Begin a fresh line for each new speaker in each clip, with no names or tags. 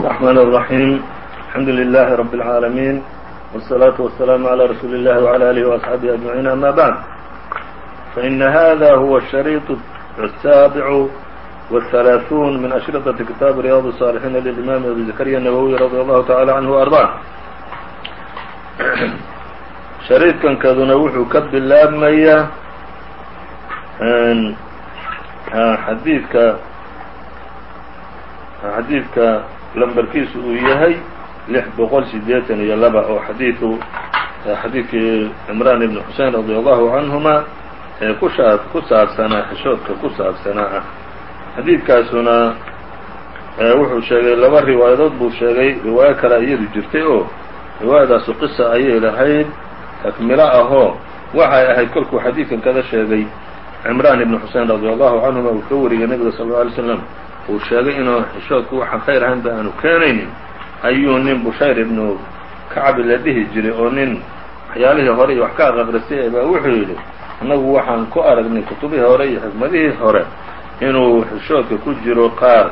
الرحمن الرحيم الحمد لله رب العالمين والصلاة والسلام على رسول الله وعلى آله وأصحابه أجمعين أما بعد فإن هذا هو الشريط السابع والثلاثون من أشhرطة كتاب رياض الصالحين للإمام أبي زكريا النووي رضي الله تعالى عنه وأرضاه شhريطkan kaduna wuxuu ka bilaabmaya xadiidka xadiidka lamberkiisu uu yahay lix boqol sideetan iyo laba oo xadiiu xadiidkii cimraan ibn xusein radi allahu canhuma ee ku ku saabsanaa xishoodka ku saabsanaa ah. Xadiidkaasuna wuxuu sheegay laba riwaayadood buu sheegay riwaayo kale iyadu jirtay oo riwaayadaasu qisa ayay lahayd takmilo ahoo waxay ahayd kolkuu xadiidkan kada sheegay cimraan ibn xusein radi allahu canhuma uu ka wariyay nebiga sal lla alay slam uu sheegay inuu xishoodku waxaan khayr ahayn ba aanu keenaynin. Ayuu nin bushayr ibnu kacbi la dhihi jiray oo nin waxyaalihii hore iyo wax ka aqaqrisay baa wuxuu yidhi annagu waxaan ku aragnay kutubihii hore iyo xikmadihii hore inuu xishoodka ku jiro qaar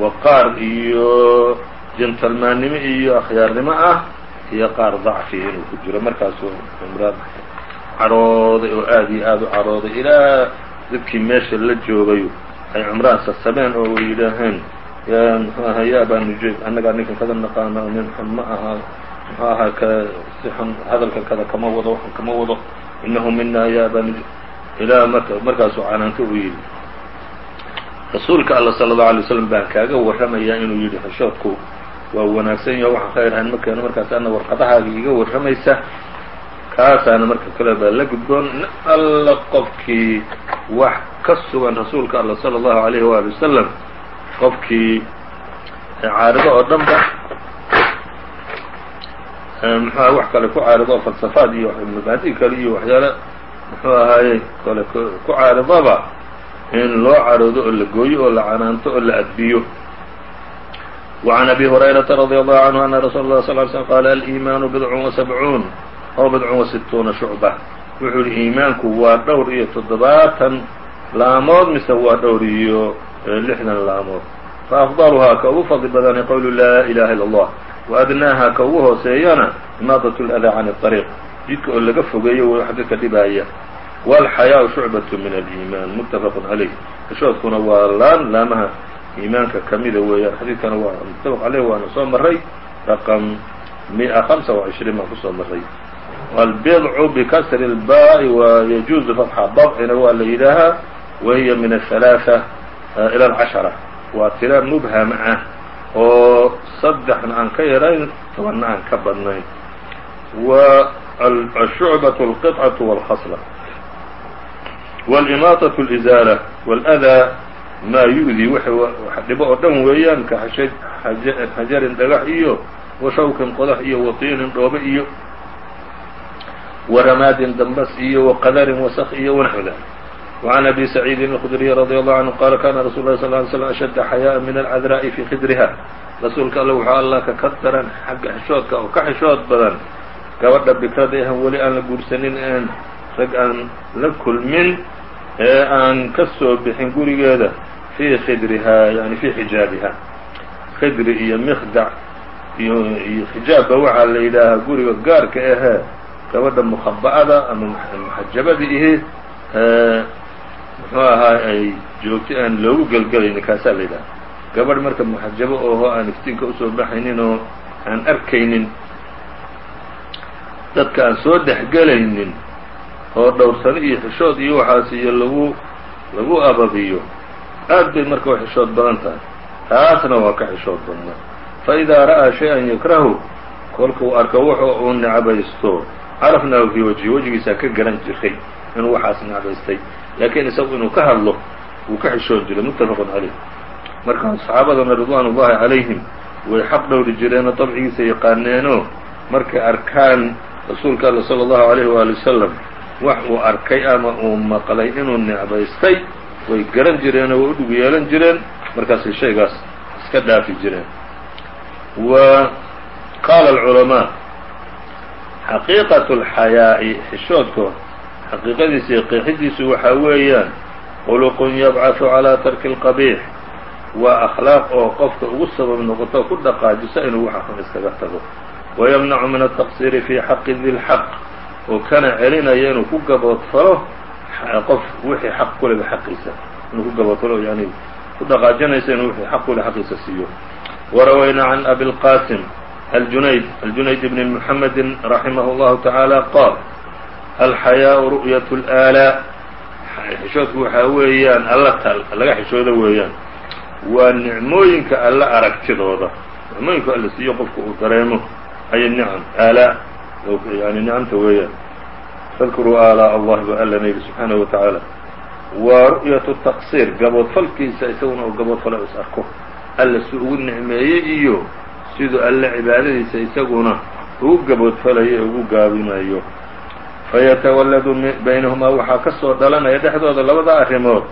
waqaar iyo jentalmaannimo iyo akhyaarnimo ah iyo qaar dacfi inuu ku jiro. Markaasuu cimraan carooday oo aad iyo aad u carooday. Ilaa dadkii meesha la joogay ay cumraan sasameen oo yidhaaheen mxuu aha ya aba nujayd annagaa ninkan kada naqaana nin xun ma aha. Muxuu ahaa ka si xun hadalkan kada kama wado waxan kama wado. Inahu mina ya aba nujayd ilaa marka markaasuu canaanto uu yidhi. Rasuulka alla sala allau alay waslam baan kaaga warramayaa inuu yidhi xishoodku waa wanaagsan yaho waxaan khayr ahayn ma keeno. Markaas ana warqadahaaga iga warramaysa. Kaasaana marka kale baa la gudboon alla qofkii wax ka sugan rasuulka alla salى الlahu عalayه wali wasalam qofkii caarido oo dhan ba mxuah wax kale ku caarido oo falsafaad iyo mabaadi kale iyo waxyaale muxuu ahaaye kale ku caaridaba in loo caroodo oo la gooyo oo la canaanto oo la adbiyo وعn أbي هريرة رضي الله عنه أن رsuل الله صل ل سلم qال الإيمان بضع وسبعون aw bidcun wasituuna shucba wuxuu ihi iimaanku waa dhowr iyo toddobaatan laamood mise waa dhowr iyo lixdan laamood. Faafdaluhaa ka ugu fadli badana qowlu laa ilaha illa allah. Waadnaaha ka ugu hooseeyana imaadat ladaa can اariiq jidka oo laga fogeeyo wax dadka dhibaaya walxayaau shucbatu min aliimaan muttafaqu calayh xishoodkuna waa laan laamaha iimaanka kamida weeyaan. Xadiidkana waa muttafaq caleyh waana soo maray raqam mia hamsa wa cishriin baan ku soo maray البضع بkسر الbاء ويجuز فتxa bضcina waa la yidhaahaa wahiy min الثaلاثة إlى الcaشhرة waa tira مbham ah oo saddexna aan ka yarayn tobanna aan ka badnayn والشhuعبة القطعة والخصلة والإmaaطة الإزالة والأdى ma يؤdي wax dhibo oo dhan weeyaan ka xajarin dhagax iyo وashawkin qodax iyo waطiinin dhoobe iyo ورماad dmbs iyo وqdr وسk iyo ونحو ذلك وعن أbي سعيid الخdري رضي الله عنه qال kاna رsuل الله صلى اه علي وسلم أشد حyاء من العdراء في khidrha rasuulka all wuxuu alla ka ka daran xagga xishoodka oo ka xishood badan gabadha bikrada ahan weli aan la guursanin een rag aan la kulmin ee aan ka soo bixin gurigeeda fii khidrihaa yani fii xijaabiha khidri iyo mkdac iyo iyo xijaabka waxaa la yidhaahaa guriga gaarka ahee gabadha mukhaba'ada ama muxajabada ihi muxuu ahaa ay joogto aan loogu gelgelaynin kaasaa la yidhaha. Gabadh marka muxajabo oho aan iftiinka u soo baxaynin oo aan arkaynin dadka aan soo dhexgelaynin oo dhowrsano iyo xishood iyo waxaas iyo lagu lagu ababiyo aad bay marka u xishood badan tahay. Taasna waa ka xishood badnaa. Fa idaa ra'aa shay-an yakrahu kolka uu arko wuxu uu necbaysto carafnaahu fii wajhi wejigiisaa ka garan jiray inuu waxaas necbaystay laakiin isagu inuu ka hadlo wuu ka xishoon jiray muttafaqun caleyh marka saxaabadana ridwaan ullahi calayhim way xaq dhowri jireenoo dabcigiisa yaqaaneenoo markay arkaan rasuulka alla sala allahu alayhi waali wasalam wax uu arkay ama uu maqlay inuu necbaystay way garan jireenoo way u dhug yeelan jireen markaasay shaygaas iska dhaafi jireen. Wa qaala alculamaa xaqiiqaة الxayaaءi xishoodka xaqiiqadiisa iyo qeexidiisu waxaa weeyaan khuluq yabcaثu calى tarki الqabiix waa akhlaaq oo qofka ugu sabab noqoto ku dhaqaajisa inuu waxa xun iskaga tago wayamnacu min altaqsiiri fii xaqi di lxaq oo kana celinaya inuu ku gaboodfalo qof wixii xaq kuleba xaqiisa inuu ku gaboodfalo yani ku dhaqaajinaysa inuu wixii xaq kule xaqiisa siiyo warawaynaa can abi اlqasim aljunayd aljunayd bn mxamedi raximah اllahu taعaalى qaal alxayaaءu ru'yaة اlآalaa xishoodku waxaa weeyaan alla tal laga xishoodo weeyaan waa nicmooyinka alla aragtidooda nicmooyinka alla siiyo qofka uu dareemo ay nicam aalaa yani nicamta weeyaan fadkuruu aalaa allah ba alla naybi subxaanahu wa tacaala waa ru'yatu taqsiir gaboodfalkiisa isaguna oo gaboodfala is arko alla si ugu nicmeeyey iyo siduu alle cibaadadiisa isaguna ugu gaboodfalayo ee ugu gaabinayo. Fayatawalladu baynahumaa waxaa ka soo dhalanaya dhexdooda labada arrimood.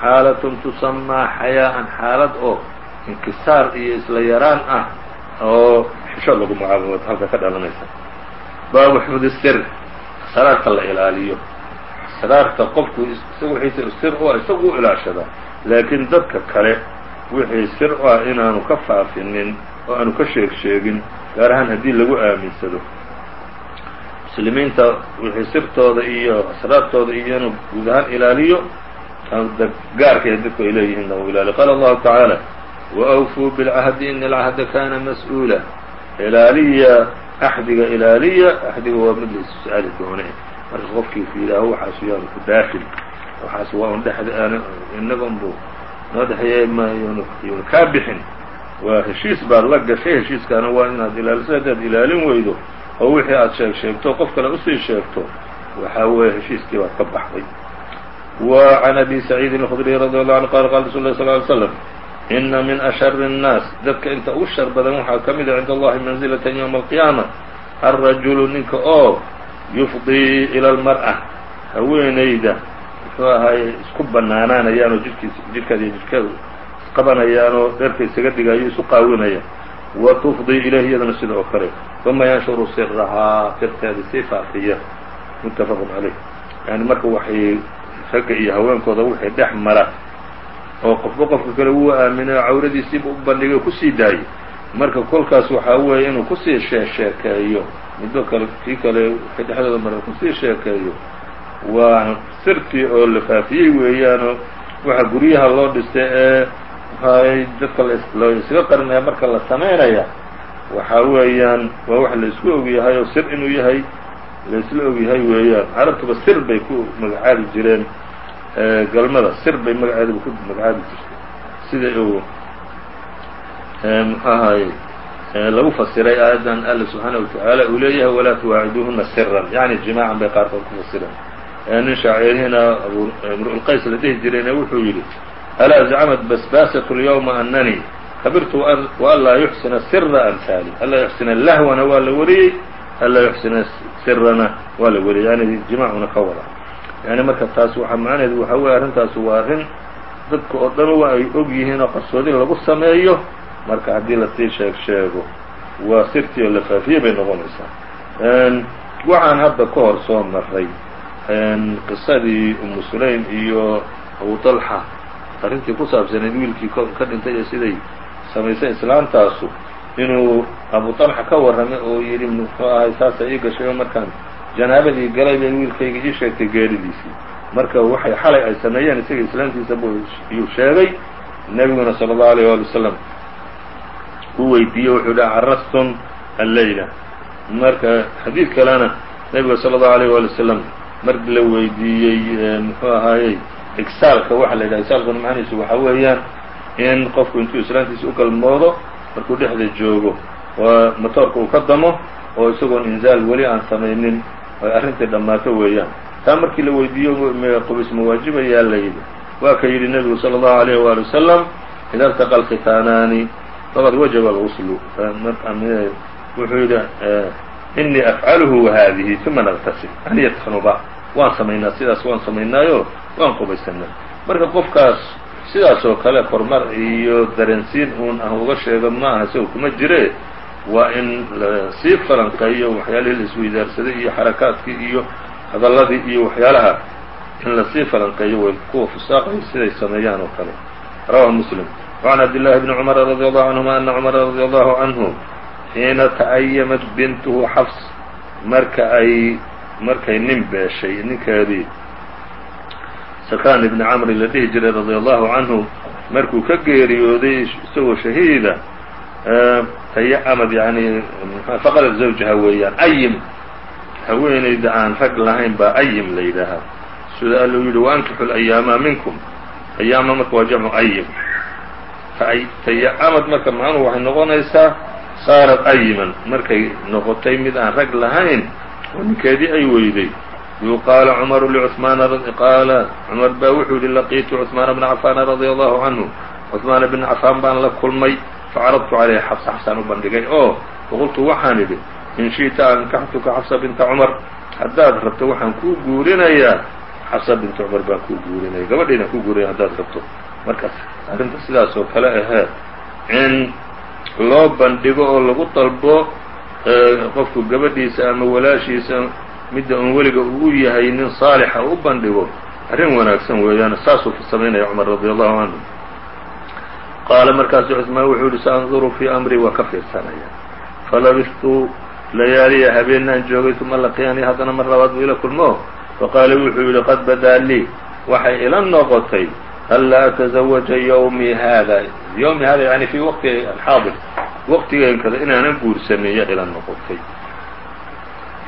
Xaalatun tusamaa xayaa'an xaalad oo inkisaar iyo isla yaraan ah oo xishood lagu magacaabo halka ka dhalanaysa. Baabu xfd sir saraarta la ilaaliyo. Saraarta qofku isaga wixiisa sir u ah isagu u ilaashadaa laakiin dadka kale wixii sir ah inaanu ka faafinin oo aanu ka sheeg sheegin gaar ahaan haddii lagu aaminsado. Muslimiinta wixii sirtooda iyo asraartooda iyo inuu guud ahaan ilaaliyo gaarkay dadku ay leeyihiin u ilaaliyo. Qaala allahu tacaala waأwfuu biاlcahdi in alcahda kana mas'uula. Ilaaliya axdiga ilaaliya axdiga waa mid la is-su-aali doone marka qofkii yidhaaho waxaas yaanu ku daafil waxaas waa un dhexd inaga unbu noo dhexeeya mynu kaa bixin waa heshiis baad la gashay heshiiskaana waa inaad ilaaliso haddaad ilaalin weydo oo wixii aad sheeg sheegto qof kale usii sheegto waxaa weeye heshiiskii baad ka baxday wa can abi saciidin الkhdriy radi allahu anhu qala qala rasul lah sl ly slam ina min ashari الnaas dadka inta ugu shar badan waxaa ka mida cinda allahi manzilatan ywma alqiyaama alrajulu ninka oo yufdii ila almar'a haweenayda muxuu ahaay isku banaanaanayaan oo jidhkiis jidhkaada iyo jidhkeedu isqabanayaanoo dheerka isaga dhigayo isu qaawinaya. Wa tufdii ilayhi iyadana sida oo kale. Uma yanshuru sirahaa sirteeda sii faafiya. Muttafaqun caleyh yani marka waxay ragga iyo haweenkooda wixii dhex mara. Oo qofba qofka kale wuu aaminay oo cawradiisiiba u bandhigay ku sii daayey marka kolkaas waxaa weeye inuu ku sii sheesheekeeyo middo kale kii kale wixii dhexdooda mara ku sii sheekeeyo waa sirtii oo la faafiyey weeyaanoo waxa guryaha loo dhistay ee hay dadka loo isaga qarinaya marka la samaynaya waxaa weeyaan waa wax la isku ogyahay oo sir inuu yahay la isla ogyahay weeyaan. Carabtuba sir bay ku magacaabi jireen galmada sir bay magaceedaba ku magacaabi jirtay. Sida uu muxuu ahaye lagu fasiray aayaddan alla subxaanaه watacaala uu leeyahay walaa tuwaaciduuhuna siran yani jimaacan bay qaarkood ku fasireen nin shaacirihina imru'ulqays la dhihi jirayna wuxuu yidhi alaa zacmat basbaasat اlyawma ananii kabirtu waanlaa yuxsina sira amhaali anlaa yuxsina lahwana waa la wariyey anlaa yuxsina sirana waa la wariyey. Yani jimaacuna ka wada. Yani marka taas waxaa macnaheedu waxaa weye arrintaas waa arrin dadka oo dhan waa ay og yihiin oo qarsoodin lagu sameeyo. Marka haddii la sii sheeg sheego. Waa sirtii oo la faafiyey bay noqonaysaa. Waxaan hadda ka hor soo maray qisadii umu sulaym iyo abu طalxa arrintii ku saabsanayd wiilkii ka dhintay ee siday samaysay islaantaasu inuu abu طalxa ka warramay oo yidhi muxuu ahay saasa ii gashay oo markaan janaabadii galay bay wiilkayga ii sheegtay geeridiisii marka waxay xalay ay sameeyeen isaga islaantiisa yuu sheegay nebiguna salى الlaه عalيه wali wasalam uu weydiiyey wuxuu dhi carastun alleyla marka xadiid kalena nebiga salى الlaه عalيه wali wasalam mar la weydiiyey muxuu ahaayey igsaalka waxa la yidhaha igsaalkuna macnihiisu waxa weeyaan in qofku intuu islaantiisa u galmoodo markuu dhexda joogo oo motoorka uu ka damo oo isagoon inzaal weli aan samaynin ay arrintii dhammaato weeyaan. Taa markii la weydiiyo qubis ma waajibayaa la yidhi. Waa ka yidhi nebigu salى اllahu alayh waali wasalam ida ltaqa alkhitaanaani faqad wajaba alguslu wuxuu yidhi inii afcaluhu wahadihi uma naqtasil an yatxnuba waan samaynaa sidaas waan samaynaayo waan qubaysanaa marka qofkaas sidaas oo kale kormar iyo dareensiin uun ah uga sheego ma aha isago kuma jire waa in lasii falanqeeyo waxyaalihii la isweydaarsaday iyo xarakaadkii iyo hadalladii iyo waxyaalaha in lasii falanqeeyo way kuwa fusaaqay siday sameeyaan oo kale rawahu muslim وعن عبد الله بن cمر رضي الله عنهma أن cمر رضي الله عنه xiina ta'ayamad bintuhu xafs marka ay markay nin beeshay ninkeedii sakaan ibni camri la dhihi jiray radia allahu canhu markuu ka geeriyooday isagoo shahiida taya'amad yani faqadat zawjaha weeyaan ayim. Haweenayda aan rag lahayn baa ayim la yidhaahaa. Sida allu yidhi wankixu layaama minkum. Ayaama marka waa jamcu ayim. Taya'amad marka macnuhu waxay noqonaysaa saarat ayiman markay noqotay mid aan rag lahayn oo ninkeedii ay weyday qaala cmaru lcثmaana qaala cumar baa wuxuu yihi laqiitu cثmaana bna cafaana radia allahu canhu cثmaana bn cafaan baan la kulmay facaradtu calayhi xafsa xafsaan u bandhigay oo faqultu waxaan idhi in shiئta ankaxtuka xafsa binta cumar haddaad rabto waxaan kuu guurinayaa xafsa binta cumar baan kuu guurinaya gabadhaydaan kuu guurinaya haddaad rabto markaas arrinta sidaas oo kale ahee in loo bandhigo oo lagu dalbo qofku gabadhiisa ama walaashiisa midda un weliga uu yahay nin saalixa u bandhigo arrin wanaagsan weeyaan saasuu samaynaya cumar radi allahu canhu qaala markaasu cusmaan wuxuu yihi saanduru fii amrii waa ka fiirsanaya. Falabistu layaaliya habeenaan joogay uma laqiyanii haddana mar labaad buu ila kulmo? Faqaala wuxuu yihi qad badaa lii waxay ila noqotay anlaa atazawaja ywmi hada ywmi hada yani fii waqti alxaadir waqtigeenkada inaanan guursamiyo ilan noqotay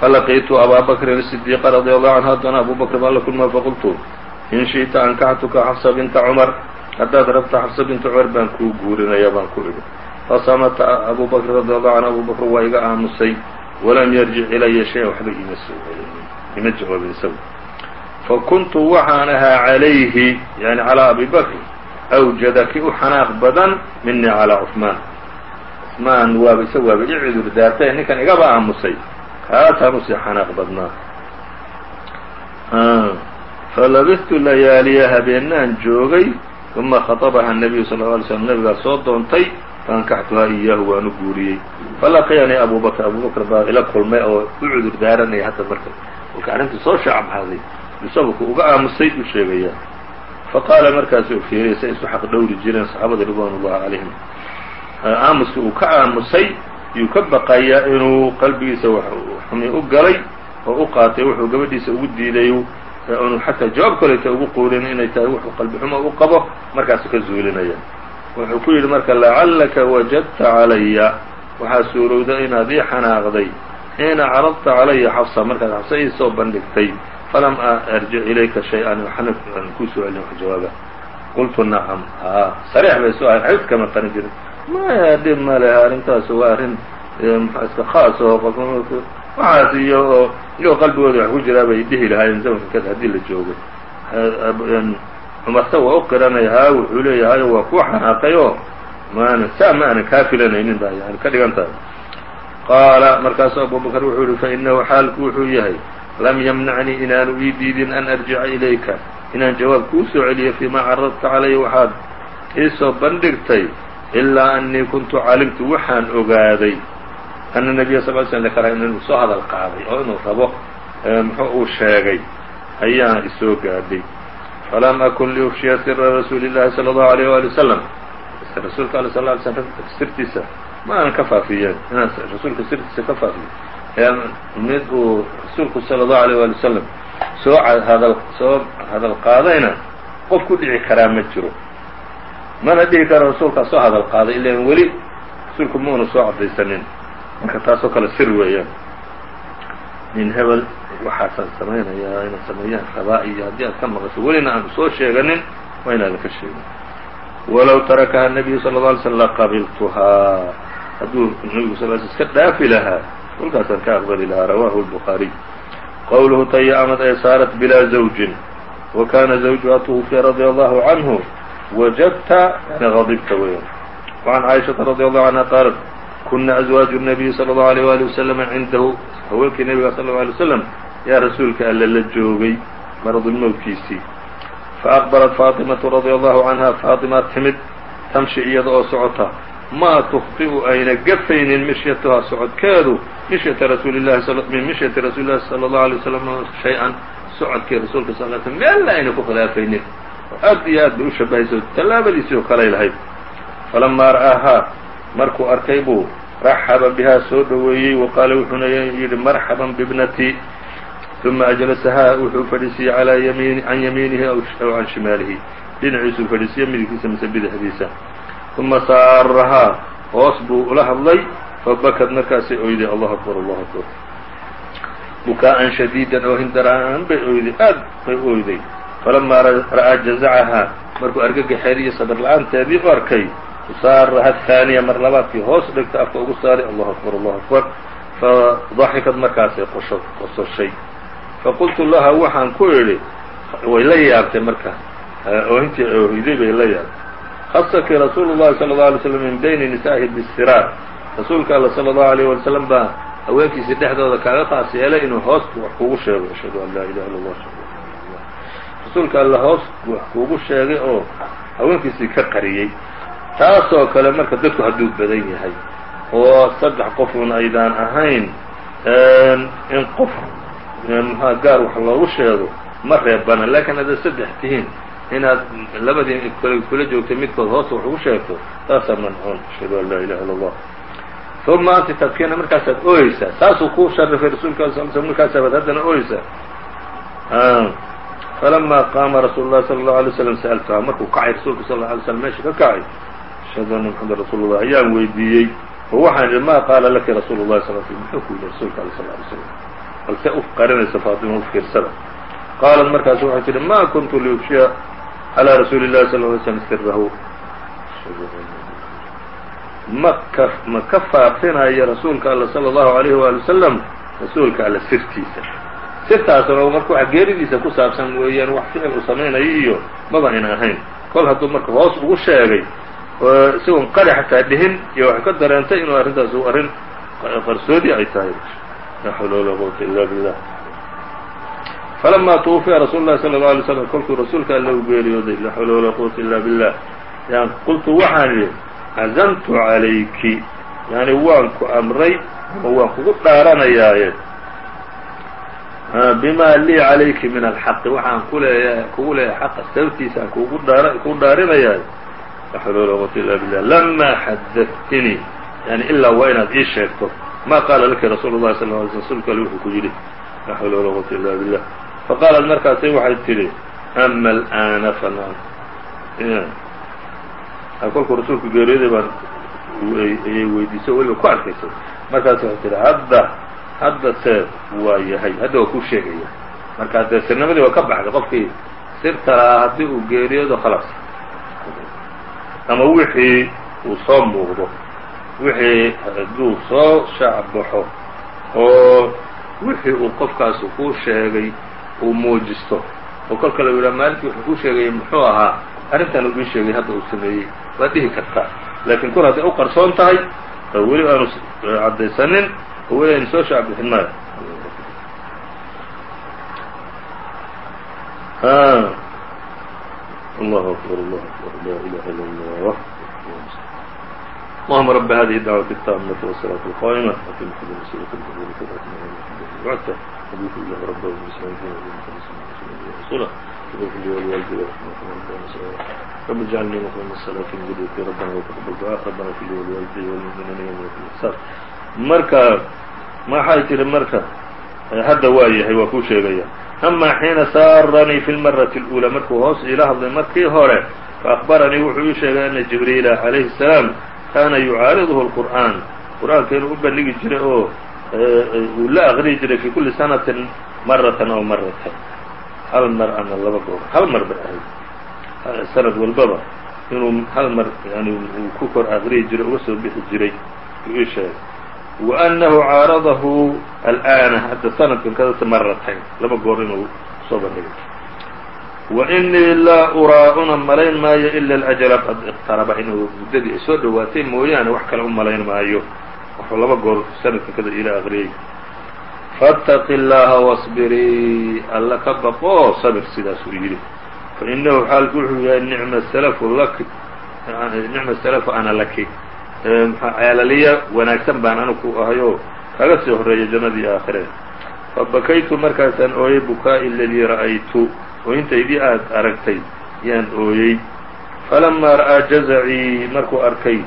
falaqiitu abaa bakrin sidiiqa radia allahu canhu haddana abu bakr baan la kulmaa faqultu in shi'ta ankaxtuka xafsa binta cumar haddaad rabta xafsa binta cumar baan kuu guurinaya baan ku idhi fasamata abu bakrin radia allahu canhu abu bakr waa iga aamusay walam yarjic ilaya shay-an waxba ima soo celinin ima jawaabi isagu fakuntu waxaan ahaa calayhi yani calىa abi bakr awjada ki u xanaaq badan minii calىa cثmaan cثmaan waaba isaga waaba i cudur daartay ninkan igaba aamusay kaasaan usii xanaaq badnaa falabistu layaaliya habeenaan joogay uma khaطabaha الnabiyu sal ه alay slm nabigaa soo doontay faankaxtuhaa iyaahu waan u guuriyey falaqiyanii abu bakr abu bakr baa ila kulmay oo u cudur daaranaya hadda marka marka arrintii soo shaacbaxday isagu ku uga aamusay u sheegayaa. Faqaala markaasuu fiiriyay say isu xaq dhowri jireen saxaabada ridwan ullahi calayhim aamuskii uu ka aamusay yuu ka baqayaa inuu qalbigiisa xumi u galay oo u qaatay wuxuu gabadhiisa ugu diiday unu xataa jawaab kaleta ugu quurin inay tahay wuxuu qalbi xumo u qabo markaasu ka zuulinaya. Wuxuu ku yidhi marka lacallaka wajadta calaya. Waxaa suurowda inaad ii xanaaqday xiina caradta calaya xafsa markaad xafsa ii soo bandhigtay falam arjic ilayka shay-an waxna aan kuu soo celin wax jawaaba qultu nacam haa sariix bay soo ahayn xabid kama qarin jirin maya dhib ma leh arrintaas waa arrin iska khaas oo qof waxaas iyo oo iyagoo qalbigooda wax ku jiraa bay dhihi lahaayeen zamanka kada haddii la joogo cumarta waa u qiranaya haa wuxuu leeyahay waa ku xanaaqay oo saa ma kaa filanaynin ba yani ka dhigan tahay qaala markaasu abubakr wuxuu yihi fainahu xaalku wuxuu yahay lam yamnacnii inaanu ii diidin an arjica ilayka. Inaan jawaab kuu soo celiyo fiimaa caradta calaya waxaad iisoo bandhigtay ilaa annii kuntu calimtu waxaan ogaaday ana nebiya sal l slm dakaraha inuu soo hadal qaaday oo inuu rabo muxuu uu sheegay ayaa isoo gaadhay. Falam akun liufshiya sira rasuuli llahi sala allahu alayh waali wasalam rasuulka ala sal l alay slm sirtiisa ma aanan ka faafiyeen. Inaan rasuulka sirtiisa ka faafiyo mid uu rasuulku salى الlaه عalيه wali wasalam soo hadal soo hadal qaadayna qof ku dhici karaa ma jiro mana dhihi karo rasuulkaa soo hadal qaaday ilan weli rasuulku mauna soo cadaysanin marka taasoo kale sir weeyaan nin hebel waxaasaan samaynayaa inay sameeyaan rabaa iyo haddii aad ka maqasho welina aanu soo sheeganin waa inaadan ka sheegin walow tarakaha الnabiyu salى الlه alay slm laqabiltuhaa hadduu nabigu sal sl iska dhaafi lahaa kolkaasaan ka aqbali lahaa rawahu الbخaariي qowluhu tayamad ee saarat bilaa zawjin wa kana zawjuha twufiya radي allahu canhu wajadta yani غadibta weeyaan وعan caaishaةa radي allahu canha qaalat kuna أزwaaجu الnabiyi salى الlaه عalيه wali waslm cindahu haweenkii nebiga sal اه alay wslam yaa rasuulka alle la joogay maradulmowtkiisii faأqbalat faaطimaةu radي allahu canha faaطima timid tamshi iyada oo socota maa tukطi'u ayna gafaynin mishyatuhaa socodkeedu mishyata rasuuli lahi min mishyati rasuuli lahi salى الlaه alيه wslam shay-an socodkii rasuulka sal sl meelna ayna ku khilaafaynin oo aad iyo aad bay u shabahayso tallaabadiisii oo kalay lahayd falamaa ra'aahaa markuu arkay buu raxaba bihaa soo dhoweeyey wa qaala wuxuuna yidhi marxaban bibnatii ثuma أجlaسahaa wuxuu fadhiisiyey can yamiinihi aw can shimaalihi dhinaciisuu fadhiisiye midigtiisa mise bidixdiisa ثuma saarahaa hoos buu ula hadlay fabakad markaasay oyday allahu akbar allahu akbar bukaa'an shadiidan oo hindaraan bay oyday aad bay oyday falamaa ra'aa jazacahaa markuu argagaxeed iyo sabir la'aanteedii u arkay saaraha haaniya mar labaadkii hoos dhigta afka ugu saaray allahu akbar allahu akbar fadaxikad markaasay qososhay faqultu laha waxaan ku idhi way la yaabtay marka oohintii oohiday bay la yaabtay hasaki rasuulu llahi sala allau alay slam min bayni nisaa'ihi bisiraar rasuulka alla sala allahu alayh wala slam baa haweenkiisii dhexdooda kaaga qaas yeelay inuu hoos wax kugu sheego ashhadu an laa ilaha illa allah rasuulka alla hoos wax kuugu sheegay oo haweenkiisii ka qariyey taasoo kale marka dadku hadduu badan yahay oo saddex qofun aydaan ahayn in qof mxua gaar wax loogu sheego ma reebana laakiin haddaad saddex tihiin inaad labadii kula joogtay midkood hoosta wax ugu sheegto taasaa mancuun ashhadu an laa ilaha illa allah uma anti tabkiina markaasaad ooyeysaa. Saasuu kuu sharifay rasuulka sal sl markaasabaad haddana ooyeysaa. Falama qaama rasuulu llahi sala allahu alay slam sa'altuhaa markuu kacay rasuulka sal lla alay slam meesha ka kacay. Ashhadu anna maxamed rasuulu llah ayaan weydiiyey. Waxaan idhi ma qaala laki rasuulu llahi sal sl muxuu ku yidhi rasuulka ala sal alay slam balse u qarinaysa faatima u fiirsada. Markaasu waxay tidhi ma kuntu liufshiya calىa rasuuli الlahi sal ly slm sirahu ma ka ma ka faafinayo rasuulka alla salى الlahu عalayه wali wasalam rasuulka alla sirtiisa sirtaasna marka wax geeridiisa ku saabsan weeyaan wax ficil uu samaynayo iyo maba in ahayn kol hadduu marka hoos ugu sheegay isagoon qari xataa dhihin iyo waxay ka dareentay inuu arrintaas arrin qarsoodi ay tahay laa xawla walaa quwata ila billah falama twufiya rasuulu lahi sala اlه alay slam kolkuu rasuulka alla u geeriyooday laa xawla walaa quwata illa billah yan qultu waxaan idhi cazamtu calayki yani waan ku amray ama waan kugu dhaaranayaaye bima lii calayki min alxaqi waxaan kuleeyahay kugu leeyahay xaqa sababtiisaan kugu dhaa kugu dhaarinayaaye laa xawla walaa quwata illa billah lama xadaثtinii yani ilaa waa inaad ii sheegto ma qaala laki rasuulu lahi sal ly sl rsulka alle wuxuu ku yidhi laa xawla walaa quwata illa billah faqaalat markaasay waxay tidhi ama alآana fanaan kolkuu rasuulku geeriyooday baan ayay weydiisay weliba ku arkaysay markaas waxay tihi hadda hadda se waa yahay hadda waa kuu sheegaya marka dee sirnimadii waa ka baxday qofkii sirta lahaa haddii uu geeriyoodo khalaas ama wixii uu soo muuqdo wixii hadduu soo shaacbaxo oo wixii uu qofkaasu kuu sheegay uu muujisto oo kolka la yidhaha maalintii wuxuu kuu sheegayay muxuu ahaa arrintan uu ii sheegay hadda uu sameeyey waad dhihi kartaa laakiin kor hadday u qarsoon tahay oo weli aanu caddaysanin oo weli aynu soo shaacbixin maya allahu akbar allahu akbar laa ilaha illa allah اللهم رب هذه الدعوة التامة والصلاة القائمة وفي محمد رسولك الجبور وعدته حديث الله ربه والإسلام رسوله وفي لي والوالد ورحمة رب اجعلني مقيم الصلاة من ذريتي ربنا وتقبل دعاء ربنا في لي والوالد والمؤمنين يوم القيامة الحساب marka maxay tihi marka hadda waa yahay waa kuu sheegaya ama xiina saaranii fi lmarati اlأulى markuu hoos iila hadlay markii hore faأخbaranii wuxuu ii sheegay ana jibriila عalayhi السalaam kaana yucaariضhu الqur'an qur'aanka inuu u bandhigi jiray oo uu la aqriyi jiray fi kuli sanatin maratan aw maratayn hal mar ama laba goor hal mar bay ahayd sanad walbaba inuu hal mar yani uu ku kor aqriyi jiray uga soo bixi jiray uu ii sheegay وأنhu caaradahu alآana hadda sanadkan kadata maratayn laba goor inuu soo bandhigay وإنii laa uraa una malayn maayo إla الأجل qad اqtaraba inuu muddadii ay soo dhowaatay mooyaane wax kale u malayn maayo wuxuu laba goor sanadkan kada ila aqriyey faاtaqi الlaha واصbirii alla ka baqoo sabr sidaasuu yidhi faإnahu xaalku wuxuu yahay nicma slfu laki nicma slfu ana laki ceelaliya wanaagsan baan anu ku ahayoo kaga sii horreeyay jannadii aakhireen fabakaytu markaasaan ooyey bukaa'i aladii ra'aytu ooyintaydii aad aragtay yaan ooyey falamaa ra'aa jazacii markuu arkay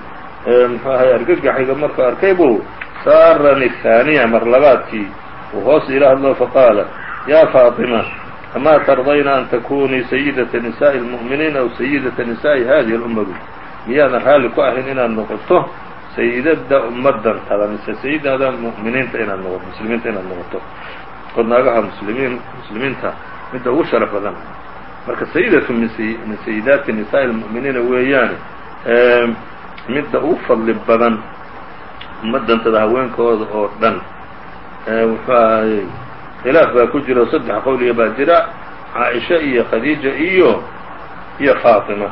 muxuu ahay argagaxayga markuu arkay buu saarani الثaaniya mar labaadkii uu hoos ila hadlo faqaala yaa faaطima amaa tardayna an takunii sayidata nisaaءi الmuؤminiin aw sayidata nisaaءi hadihi اlumma bu miyaadan raalli ku ahayn inaad noqoto sayidada ummadantada mise sayidada mu'miniinta inaad noqoto muslimiinta inaad noqoto ood naagaha muslimiin muslimiinta midda ugu sharaf badan marka sayidatu min min sayidaati nisaaءi اlmu'miniina weeyaane midda ugu fadli badan ummadantada haweenkooda oo dhan wuxuu ahayey khilaaf baa ku jira saddex qowliya baa jira caaisha iyo khadiija iyo iyo faatima.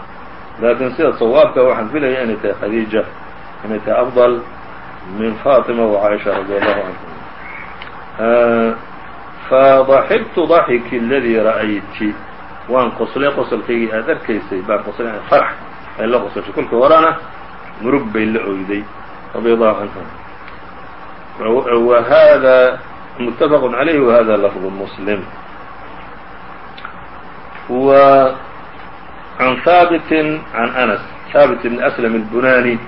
Laakiin sida sawaabka waxaan filaya inay tahay khadiija inay tahay afضal min faatima wa caaisha radi allahu canhum fadaxibtu daxiki اladii ra'ayti. Waan qoslay qosolkaygii aad arkaysay baan qoslay farax ay la qososhay kolkii horena murug bay la oyday radi allahu canhum wa hada متفق عليه وhذا لفظ مسلم و عن ثابت عن أنس ثابت بن أسلم البناني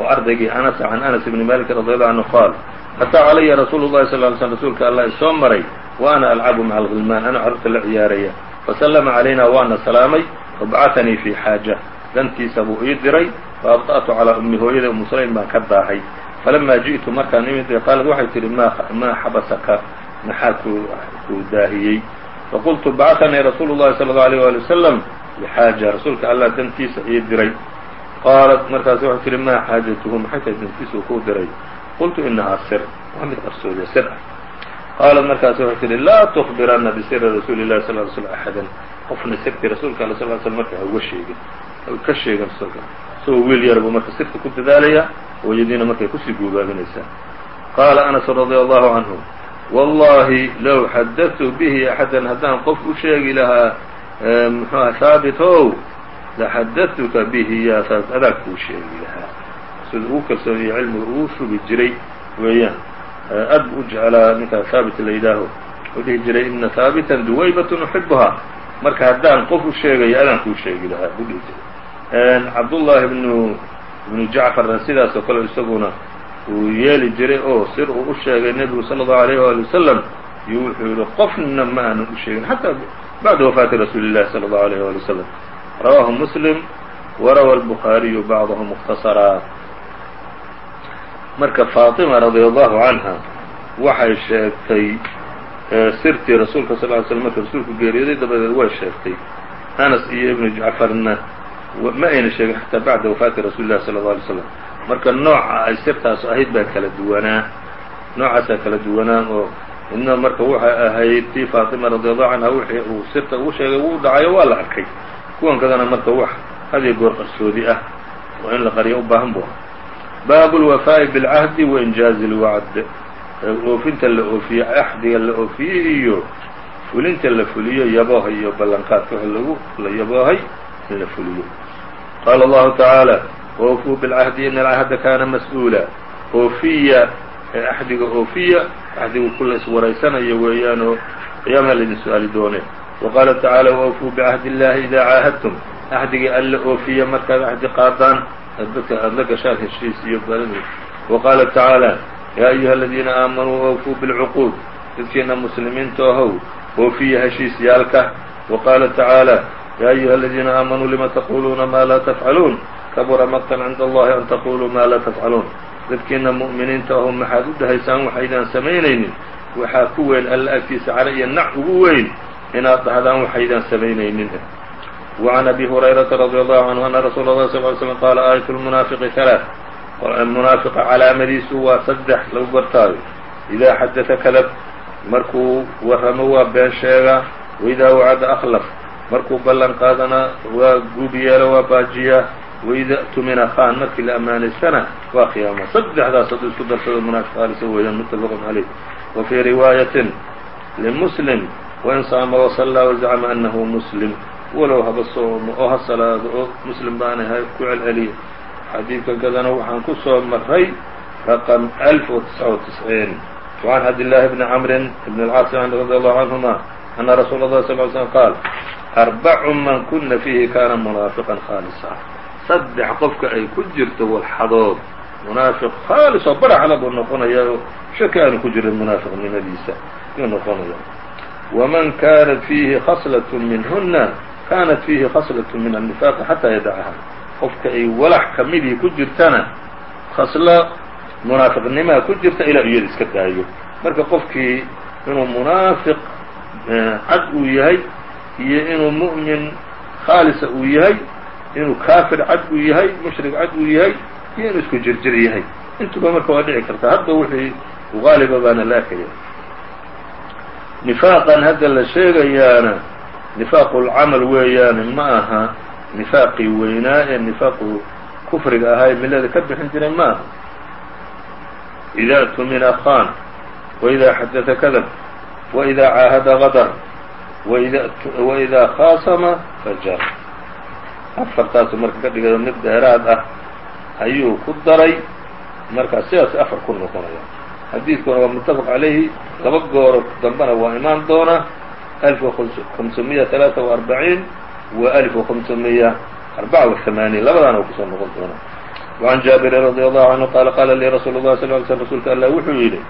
oo ardaygii أنس عن أنس بن مالك رضي الله عنه قال أtىa عlya رsuuل الlahi صلى اه علي سلم rasuulka allah isoo maray وأna ألcب mع الغilman ana carruurta la ciyaaraya فسلم عlaynaa waana salaamay وبacثnii في xاaجة dantiisa buu ii diray فأبطأtu calىa أmi hooyada umu sulaym baan ka daahay falama jiئtu markaan imid qaalad waxay tihi maa xabasaka maxaa kuu daahiyey faqultu bacanii rasuulu الlahi salى الlه عalيه wali wasalam lxaaja rasuulka allah dantiisa ii diray qaalat markaas waxay tihi maa xaajatuhu maxay tahay dantiisa kuu diray qultu inahaa sir waa mid qarsoodiya sir ah qaalat markaas waxay tihi laa تخbirana bisiri rasuuli الlahi sal ly slm axada qofna sirtii rasuulka all sl sl marka hauga sheegin ka sheegin rasuulka isagoo wiil yar buu marka sirta ku dadaalaya hooyadiina markay ku sii guubaabinaysaa qaala anas radia allahu canhu wallahi low xadadtu bihi axadan haddaan qof u sheegi lahaa muxuuha haabit ow laxadadtuka bihi yaa haabit adaa kuu sheegi lahaa. Sida ugu kalsooniya cilmiga ugu shugi jiray weeyaan. Aad bu u jeclaa ninkaa haabit la yidhaaho. U dhihi jiray ina haabitan duwaybatun uxibuhaa marka haddaan qof u sheegayo adaan kuu sheegi lahaa buu dhihi jiray cabdullaahi bnu ibnu jacfar sidaas oo kale isaguna uu yeeli jiray oo sir uu u sheegay nebigu sala allahu alayh waali wasalam iyo wuxuu yihi qofna ma aanan u sheegin. Xataa bacda wafaati rasuuli llahi sala allahu alayh waali wasalam rawaahu muslim warawa albukhaariyu bacdahu mukhtasaraa marka faatima radia allahu canha waxay sheegtay sirtii rasuulka sal ly slm marka rasuulku geeriyooday dabadeed way sheegtay. Anas iyo ibnu jacfarna ma ayna sheegin xataa bacda wafaati rasuuli lah sala اlه alay slam marka nooca ay sirtaas ahayd baa kala duwanaa. Noocaasaa kala duwanaa oo midna marka waxay ahayd tii faatima radiallahu canha wixii uu sirta uu sheegay wuu dhacayo waa la arkay. Kuwan kadana marka wax hadiyo goor qarsoodi ah oo in la qaryo u baahan bu ah baabu lwafaa'i bilcahdi wa injaazi lwacd oofinta la oofiyey axdiga la oofiyey iyo fulinta la fuliyo yaboohay iyo ballanqaadka wx lagu la yaboohay in la fuliyo qaala allahu tacaala waufuu bilcahdi ina alcahda kaana mas'uula oofiya axdiga oofiya axdigu kula iswaraysanayo weeyaanoo qiyaamaha laydin su'aali doone wa qaala tacaala waufuu bicahdi illahi idaa caahadtum axdigii alla oofiya markaad axdi qaadaan dadka aada la gashaan heshiis iyo baladi wa qaala tacaala yaa ayuha aladiina aamanuu awfuu bilcuquud dadkiina muslimiinta ahow oofiya heshiisyaalka wa qaala tacaala ya ayuha aladiina aamanuu lima taquluuna maa laa tafcaluun kabura maqtan cinda allahi an taquluu maa laa tafcaluun dadkiina mu'miniinta aho maxaad u dhahaysaan waxaydaan samaynaynin waxaa ku weyn alla agtiisa cara iyo nac ugu weyn inaad dhahdaan waxaydaan samaynaynin wacan abi hurayrata radi allahu canhu anna rasuula allahi sal ly slm qaala aayatu lmunaafiqi halaa munaafiqa calaamadiisu waa saddex lagu gartaayo idaa xadada kadab markuu warramo waa been sheega waidaa wacada akhlaf markuu ballan qaadana waa guub yeelo waa baajiyaa وإida tumina khan markii la ammaanaystana waa khiyaama saddexdaas hadduu isku darsado munaafiq alisa weeyaan mتfq عalيه وفي riwaayaة لmسلم وin saama وصلىa وزcma أنه مسلم walow haba soomo oo ha salaado oo muslim baana ha ku celceliye xadiidkan kadana waxaan ku soo maray raqم ألف وتسعة وتسعين وعن cabd للahi بن cمr بن الcاaص rضي الله عنهma أنa رsuul الlه صل ل سلم qاal arbacu man kuna fiihi kaana munaafiqan khaalisa saddex qofka ay ku jirto walxadood munaafiq khaalis oo baracna buu noqonaya oo shaki aanu ku jirin munaafiqnimadiisa yuu noqonaya waman kaanat fiihi khaslatun minhuna kaanat fiihi khaslatun min annifaaqi xataa yadacaha qofka ay walax ka midii ku jirtana khaslo munaafiqnimaa ku jirta ilaa iyada iska daayo marka qofkii inuu munaafiq cad uu yahay iyo inuu mu'min khaalisa uu yahay inuu kaafir cad uu yahay mushrik cad uu yahay iyo inuu isku jirjir yahay. Intuba marka waa dhici karta hadba wixii ugaaliba baana la ekaya nifaaqan hadda la sheegayaana nifaaqulcamal weeyaane ma aha nifaaqii weynaa ee nifaaqu kufriga ahaa ee millada ka bixin jiray ma aha. Ida tumina khan waidaa xadada kadab waidaa caahada qadar وإida khaasama fajar afartaasu marka ka dhigay mid dheeraad ah ayuu ku daray markaa sidaas afar ku noqonaya xadiidkuna waa mutafaq عalayhi laba gooro dambena waa imaan doona ألف وخمسمية ثaلaaثة وأربعين و ألف وخمسمية أربعة وثمانين labadaana u kusoo noqon doona وعن جابر رضي الله عنه قال قال لي رsuل الله صل ل سلم رsulka aلله wuxuu yidhi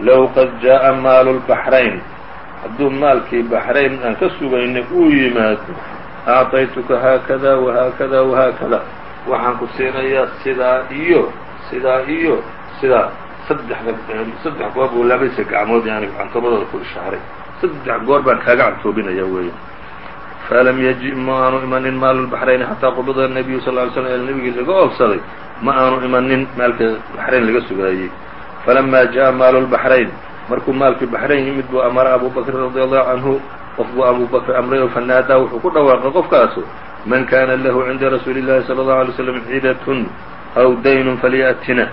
low qad جاءa maal البحrayn hadduu maalkii baxrayn aan ka sugayna uu yimaado aacaytuka haakada wahaakada wahaakada waxaan ku siinayaa sidaa iyo sidaa iyo sidaa. Saddexda eh, saddex goob buu laabaysa gacmood yani cantobadooda ku ishaaray. Saddex goor baan kaaga cantoobinaya weeya falam yaji ma aanu imanin maalu baxrayni xataa qubida nebiyu sal ly slam ee nebigii laga oobsaday ma aanu imanin maalka baxrayn laga sugaayey falama jaءa maalu lbaxrayn markuu maalkii baxrayn yimid buu amara abu bakrin radi allahu canhu qof buu abu bakr amray oo fanaadaa wuxuu ku dhawaaqay qofkaasu man kana lahu cinda rasuuli llahi salى اllahu alay slam cidatun aw daynun falyaأtina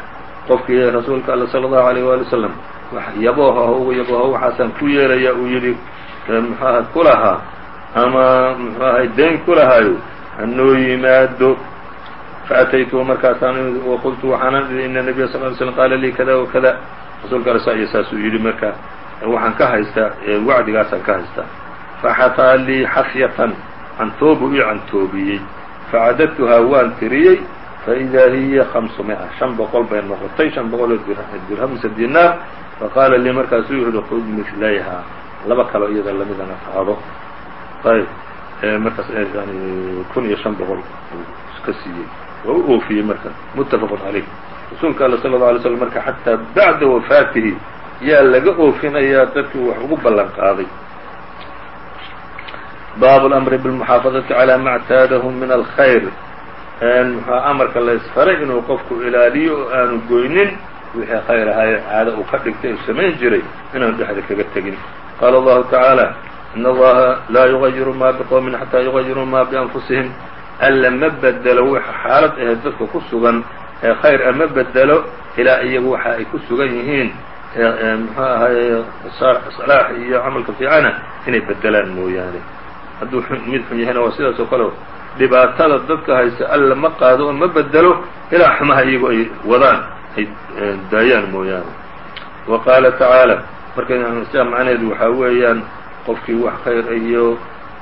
qofkii rasuulka alla salى اllahu alيyh wali wslam yabooha ugu yabooho waxaasaan ku yeelaya uu yidhi muxuaha ku lahaa ama muxuu ahay dayn ku lahaayo hanoo yimaado faataytuhu markaasaan waqultu waxaanan idhi ina nabiya sal ly slm qaala lii kada wakada rasuulka saa iyo saasuu yidhi marka waxaan ka haystaa wacdigaasaan ka haystaa. Faxataa lii xafyatan cantoobu ii cantoobiyey. Facadadtuhaa waan tiriyey faidaa hiya hamsu mia. Shan boqol bay noqotay shan boqol oo dirham mise dinaar. Faqaala lii markaasuu yihi khud milayhaa laba kaloo iyada lamidana qaado. Ayb markaas yani kun iyo shan boqol ka siiyey. Waa u oofiyey marka. Muttafaqun calayh rasuulka all sal lla alay slm marka xataa bacda wafaatihi yaa laga oofinayaa dadkii wax ugu ballan qaaday. Baabu اlamri biاlmuxaafadati calaa ma ctaadahu min alkhayr muxua amarka laysfaray inuu qofku ilaaliyo oo aanu goynin wixii khayr ahaayee caado uu ka dhigtay u samayn jiray inaanu dhexda kaga tegin. Qaala allahu tacaala in allaha laa yugayiru ma biqowmin xataa yugayiru ma bianfusihim alla ma bedelo wix xaalad ahayd dadka ku sugan ee khayr a ma bedelo ilaa iyagu waxa ay ku sugan yihiin muxuu ahaye salaax iyo camalka fiicana inay bedelaan mooyaane. Hadduu mid xun yahayna waa sidaas oo kale dhibaatada dadka haysa alla ma qaado oo ma bedelo ilaa xumaha iyagu ay wadaan ay daayaan mooyaane. Wa qaala tacaala marka sidaa macnaheedu waxaa weeyaan qofkii wax khayr iyo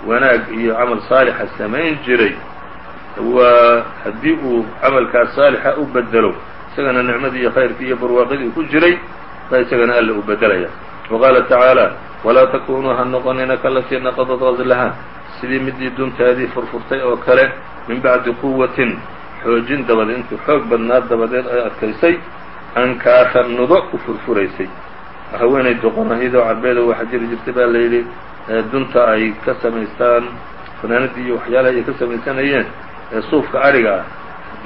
wanaag iyo camal saalixa samayn jiray waa haddii uu camalkaas saalixa u bedelo isagana nicmadii iyo khayrkii iyo barwaaqidii ku jiray baa isagana alla u bedelaya. Wa qaala tacaala walaa takunuu ha noqonina kalatii naqadad gazlaha sidii midii duntaadii furfurtay oo kale min bacdi quwatin xoojin dabadeed intuu xoog badnaa dabadeed ay adkaysay ankaasan nudo u furfuraysay. Haweenay doqonahidoo carbeeda waxaa jiri jirtay baa la yidhi dunta ay ka samaystaan fanaanadii iyo waxyaalaha ay ka samaysanayeen ee suufka ariga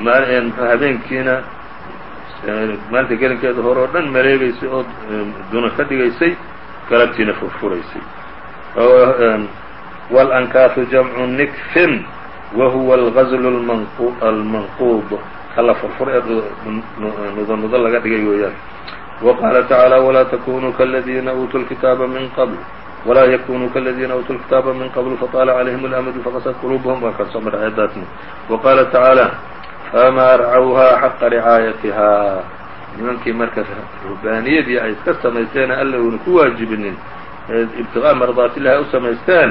ah habeenkiina maalinta gelinkeeda hore oo dhan maleegaysay oo duna ka dhigaysay galabtiina furfuraysay. Wاlankaasu jamcu nikfin wa huwa algazlu almanquud. Kala furfur ee nudo nudo laga dhigay weeyaan. Wa qaala tacaala walaa takunuu kaladiina uutuu lkitaaba min qabl walaa yakunuu kaladiina uutuu lkitaaba min qabl faطaala calayhim اlamadu faqasad quluubuhum waa kan soo mara aayadaasni wa qaala tacaala famaa racawhaa xaqa ricaayatihaa nimankii marka rubaaniyadii ay iska samaysteen alla uuna ku waajibinin ibtiqaa mardaatillahi ay u samaysteen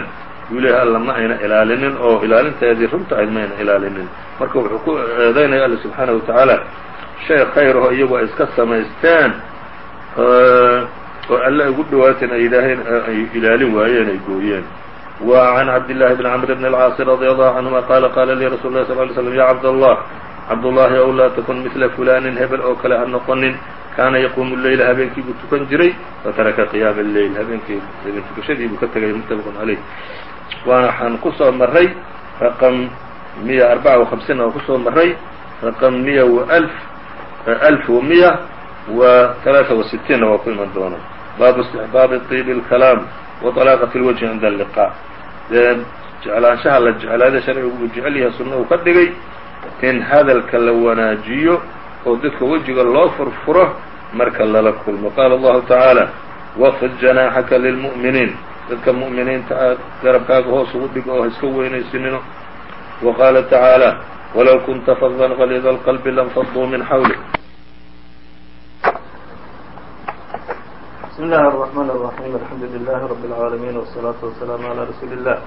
yuu leeyahay alla ma ayna ilaalinin oo ilaalinteedii runta ayd ma ayna ilaalinin marka wuxuu ku eedaynaya alla subxaanaه wa tacaala shay khayr aho iyagu ay iska samaysteen oo alle ugu dhowaateen ay yidhaaheen ay ilaalin waayeen ay gooyeen. Wa can cabdillaahi bn camr bn alcaasi radia allahu canhuma qaala qaala lii rasul lah sal ly slm ya cabdallah cabdullahi ow laa takun midla fulanin hebel oo kale ha noqonin. Kaana yaquumu leyla habeenkii buu tukan jiray fataraka qiyaama lleyl habeenkii habeen tukashadii buu ka tegay muttafaqun caleyh waxaan ku soo maray raqam miya arbaca وahamsiin oo ku soo maray raqam miya wa alf alf wa miya wa talaata wa baabu استحbaabi طيب الكلاam وطلاaqة الوجه cinda اللقاء dee jeclaanshaha la jeclaada sharcigu uu jecel yahay sunna uu ka dhigay in hadalka la wanaajiyo oo dadka wejiga loo furfuro marka lala kulmo qaala allahu tacaala waqfid janaaxaka lilmu'miniin dadka mu'miniinta aad garabkaaga hoos ugu dhigo oo ha iska weynaysinino wa qaala tacaala walow kunta fadan qalida alqalbi lanfaduu min xawlik
بسم الله الرحمن الرحيم الحمد لله رب العالمين والصلاة والسلام على رسول الله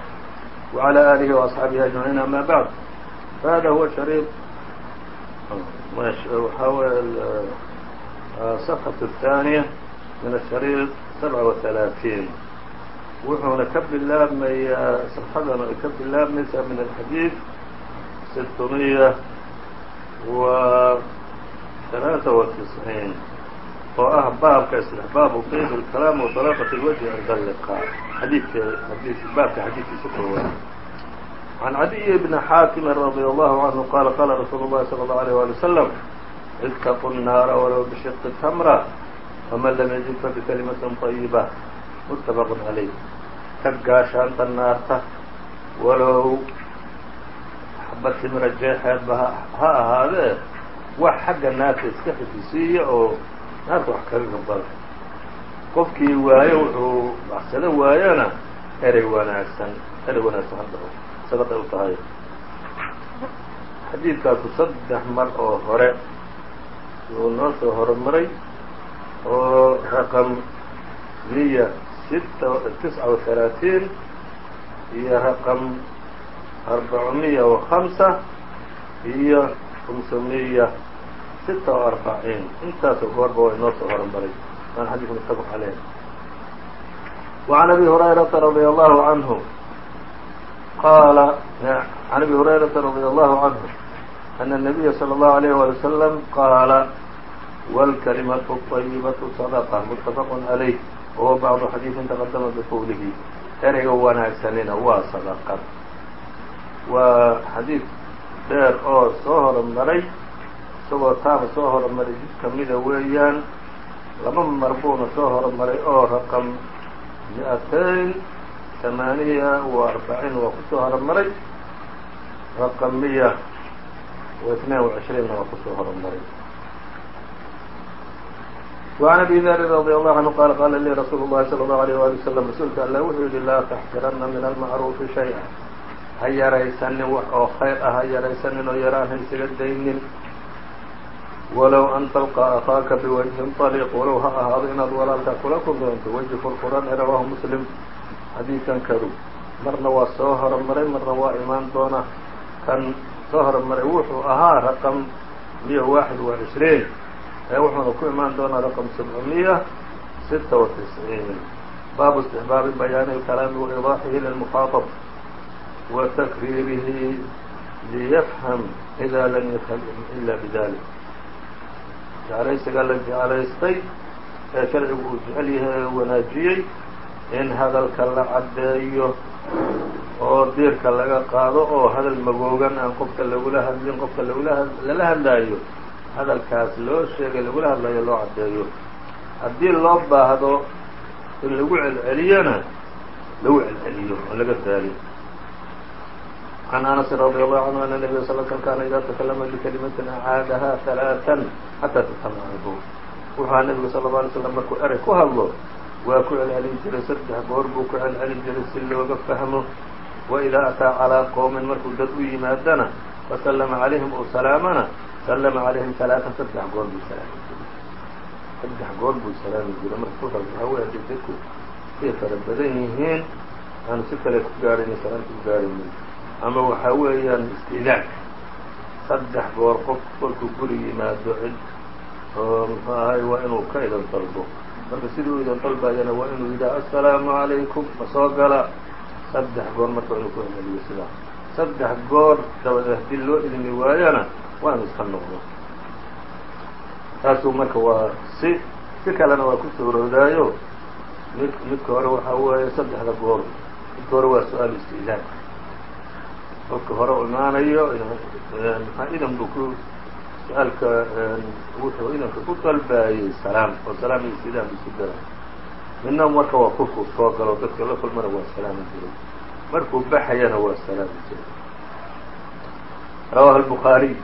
وعلى آله وأصحابه أجمعين أما بعد فهذا هو شريط الصفحة الثانية من الشريط سبعة وثلاثين wuxuuna ka bilaabmaya صفxadana ay ka bilaabmaysaa min الxadيiث ستمية و ثaلaaثة وتسعين oo ah baabka istixbaabu qeyb اlkalaam وطلاaqaة الwجه cinda اللqاء xadiidka baabka xadiidkiisa koowaad عن عdي بن xاakم رضي الله عنه qال qاla رsuuل الlahi صلى الله عليه ولي وسلم اتقوا الناar wlow بشhق تمرة وmن lm yجد fبكلمة طيبة متفق عlيه ka gaashaanta naarta walow xaba timra jeexeedba ha ahaadee wax xagga naarta iska xifisiiya oo naarta wax kaga gabada qofkii waayo wuxuu baxsado waayana erey wanaagsan erey wanaagsan hadda sadaqay u tahay. Xadiidkaasu saddex mar oo hore uu noo soo horumaray oo raqam miya sita tisca wa iyo raqam arbacumiya wa hamsa iyo sita o arbaiin intaasoo goorba waa inoo soo hormaray maan xadiidku mutafaq caleyh wacan abi hurayrata radia allahu canhu qaala can abi hurayrata radia allahu canhu ana nabiya sala allahu alayh wali wasalam qaala wاlkalimatu طayibatu sadaqa muttafaqun calayh wahuwa bacdu xadiidin taqadama biqowlihi ereyga wanaagsanina waa sadaqad waa xadiid dheer oo soo hormaray isagoo taaba soo horumaray jid kamida weeyaan laba mar buuna soo horumaray oo raqم مئتين ثمانية وأربعين waa kusoo horumaray raqم مية واثنين وعشhرينna waa kusoo horumaray وعن أبي ذر رضي الله عنه qال qاla lii رsuuل الlahi صلى الله عليه وaلي وسلم rasuulka alle wuxuu yihi laa تxqirana min المacروفi شhayئa ha yaraysanin wax oo khayr ah ha yaraysanin oo yaraan ha isaga daynin walow an talقى akhaaka بوجهin طليq walow ha ahaado inaad walaalka kula kuldoonto weji furfuran ee rawaahu mslim xadiidkan kadu marna waa soo horumaray marna waa imaan doona kan soo horumaray wuxuu ahaa raqم miya waaxid وعشhرين ee wuxuuna ku imaan doonaa raqم سبعمية ستة وتسعين baabu استحbaabi bayaani الكalaami وإيضاaxihi للمخاaطب وتkriirihi liyfhm إda lam yfhm إla bdalik jeclaysiga la jeclaystay ee sharcigu uu jecel yahay ee wanaajiyey in hadalka la caddeeyo oo diirka laga qaado oo hadal magoogan aan qofka lagula hadlin qofka lagula lala hadlaayo hadalkaas loo sheegay lagula hadlayo loo caddeeyo. Haddii loo baahdo in lagu celceliyona lagu celceliyo oo laga daaliyo can anas radi allahu canhu ana nabiya sal slm kaana idaa takalama bikelimatin acaadaha halaaan xataa tatamacahu wuxuaa nabigu sala alla alay slam markuu erey ku hadlo waa ku celcelin jiray saddex goor buu ku celcelin jiray si looga fahmo waidaa ataa calaa qowmin markuu dad u yimaadana fasallama calayhim oo salaamana sallama calayhim salaatan saddex goor buu salaami jiray saddex goor buu salaami jiray marka kulkaas waxaa dadku say fara badan yihiin aanu si kale ku gaadhayna salaanta u gaadhayna ama waxaa weeyaan istidaanka saddex goor qof kolkuu guri yimaado cid oo muxuu ahay waa inuu ka idan dalbo. Marka sidii idan dalbayana waa inuu yidhaha assalaamu calaykum ma soo gala. Saddex goor marka inuu ku celiyo sidaa saddex goor dabadeed haddii loo idmi waayana waa inu iska noqdo. Taasuu marka waa si si kalena waa ku suuroodaayo mid midka hore waxaa weeye saddexda goor midka hore waa su'aal isti'daan qofka hore u imaanayo maxaa idan buu ku su-aalka wuxuu idanka ku dalbaayey salaam oo salaam iyo isti'daan buu isku daray midna marka waa kurkuu soo galo dadka la kulmana waa salaami jiray markuu baxayana waa salaami jiray rawahu الbخaariي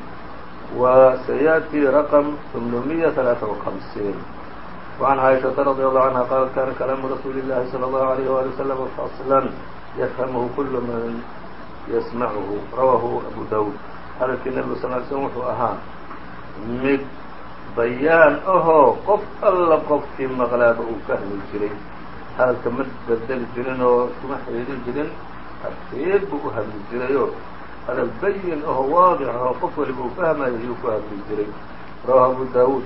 وسيأتي رقم ثمنمية ثaلaaثة وخمسين وعن عائشhaةa رضي الله عنها qالت kاna كلام رsuuل اللhi صلى الله عليه وaلي وسلم فصلا يfهمه كل mن yasmacuhu rawahu abu dawud. Hadalkii nebiga sal l slm wuxuu ahaa mid bayaan ahoo qof alla qofkii maqlaaba uu ka hadli jiray. Hadalka ma bedeli jirin oo kuma xidhiidhin jirin arkeed buu u hadli jirayoo hadal bayin ahoo waadix ahoo qof waliba uu fahmayo ayuu ku hadli jiray. Rawahu abu dawud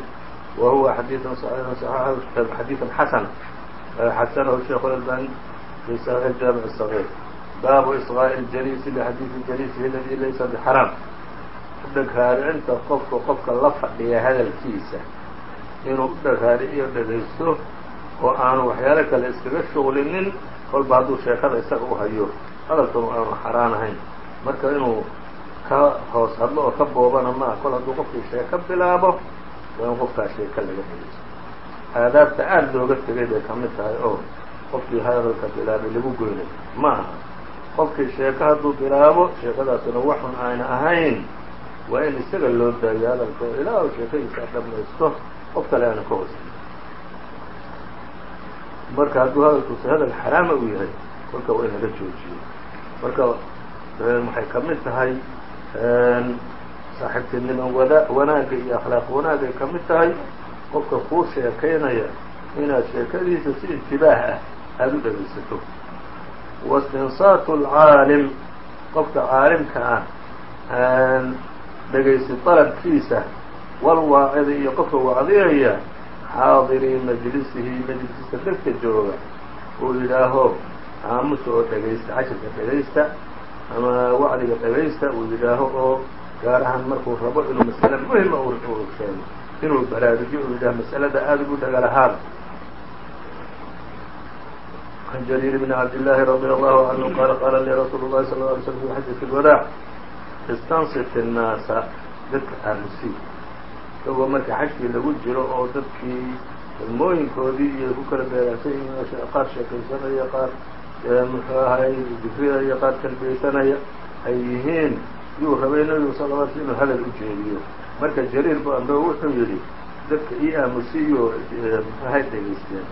wa huwa xadiidan saxiixan saxiixahu xadiidan xasan xasanahu sheekh albani fi saxiix jaamic sagiir baabu isqaaءi اljaliisi lxadiidi jaliisihi aladii laysa bxaraam udhaghaaricinta qofka qofka la fadhiya hadalkiisa inuu u dhaghaariyo dhagaysto oo aanu waxyaalo kale iskaga shuqlinin kolba hadduu sheekada isaga u hayo hadalkan aanu xaraan ahayn marka inuu ka hoos hadlo oo ka boobana maaha kol hadduu qofkii sheeko bilaabo waa in qofkaa sheeka laga dhegaysto aadaabta aada looga tegay bay ka mid tahay oo qofkii hadalka bilaabay lagu goynay ma aha qofkii sheeko hadduu bilaabo sheekadaasuna waxun ayna ahayn. Waa in isaga loo daayo hadalka oo ilaa u sheekadiisa dhammaysto qof kale aana ka hoos marka hadduu hadalkuusa hadal xaraama uu yahay kolka waa in laga joojiyo. Marka waxay ka mid tahay saaxiibtinimo wada wanaagga iyo akhlaaq wanaagay ka mid tahay qofka kuu sheekaynaya inaad sheekadiisa si intibaah ah aada u dhegaysato wastinsaatu alcaalim qofka caalimka ah dhegaysi dalabkiisa walwaacidi iyo qofka wacdiyaya xaadirii majlisihi majlisiska dadka jooga uu yidhaaho aamusa oo dhegaysta cashirka dhegaysta ama wacdiga dhegaysta uu yidhaaho oo gaar ahaan markuu rabo inuu masale muhima uu sheego inuu baraarujiyo uu yidhaho masalada aada ugu dhagalahaan عن جرير بن عبد الله رضي الله عنه قال قال لي رsuل الlahi صلى اه علي سلم في xaجة الوداع اsتنصت الناaسa dadka aamusi isagoo marka xajkii lagu jiro oo dadkii ilmooyinkoodii iyo ku kala beeraagsan yihiin qaar sheekaysanaya qaar muxuu ahay dikriyaya qaar talbiyeysanaya ay yihiin yuu rabay nebigu sal lla sl inuu hadal u jeediyo marka jariir bu ambe wuxuu yidhi dadka ii aamusiyo muxuahay dhegaysteen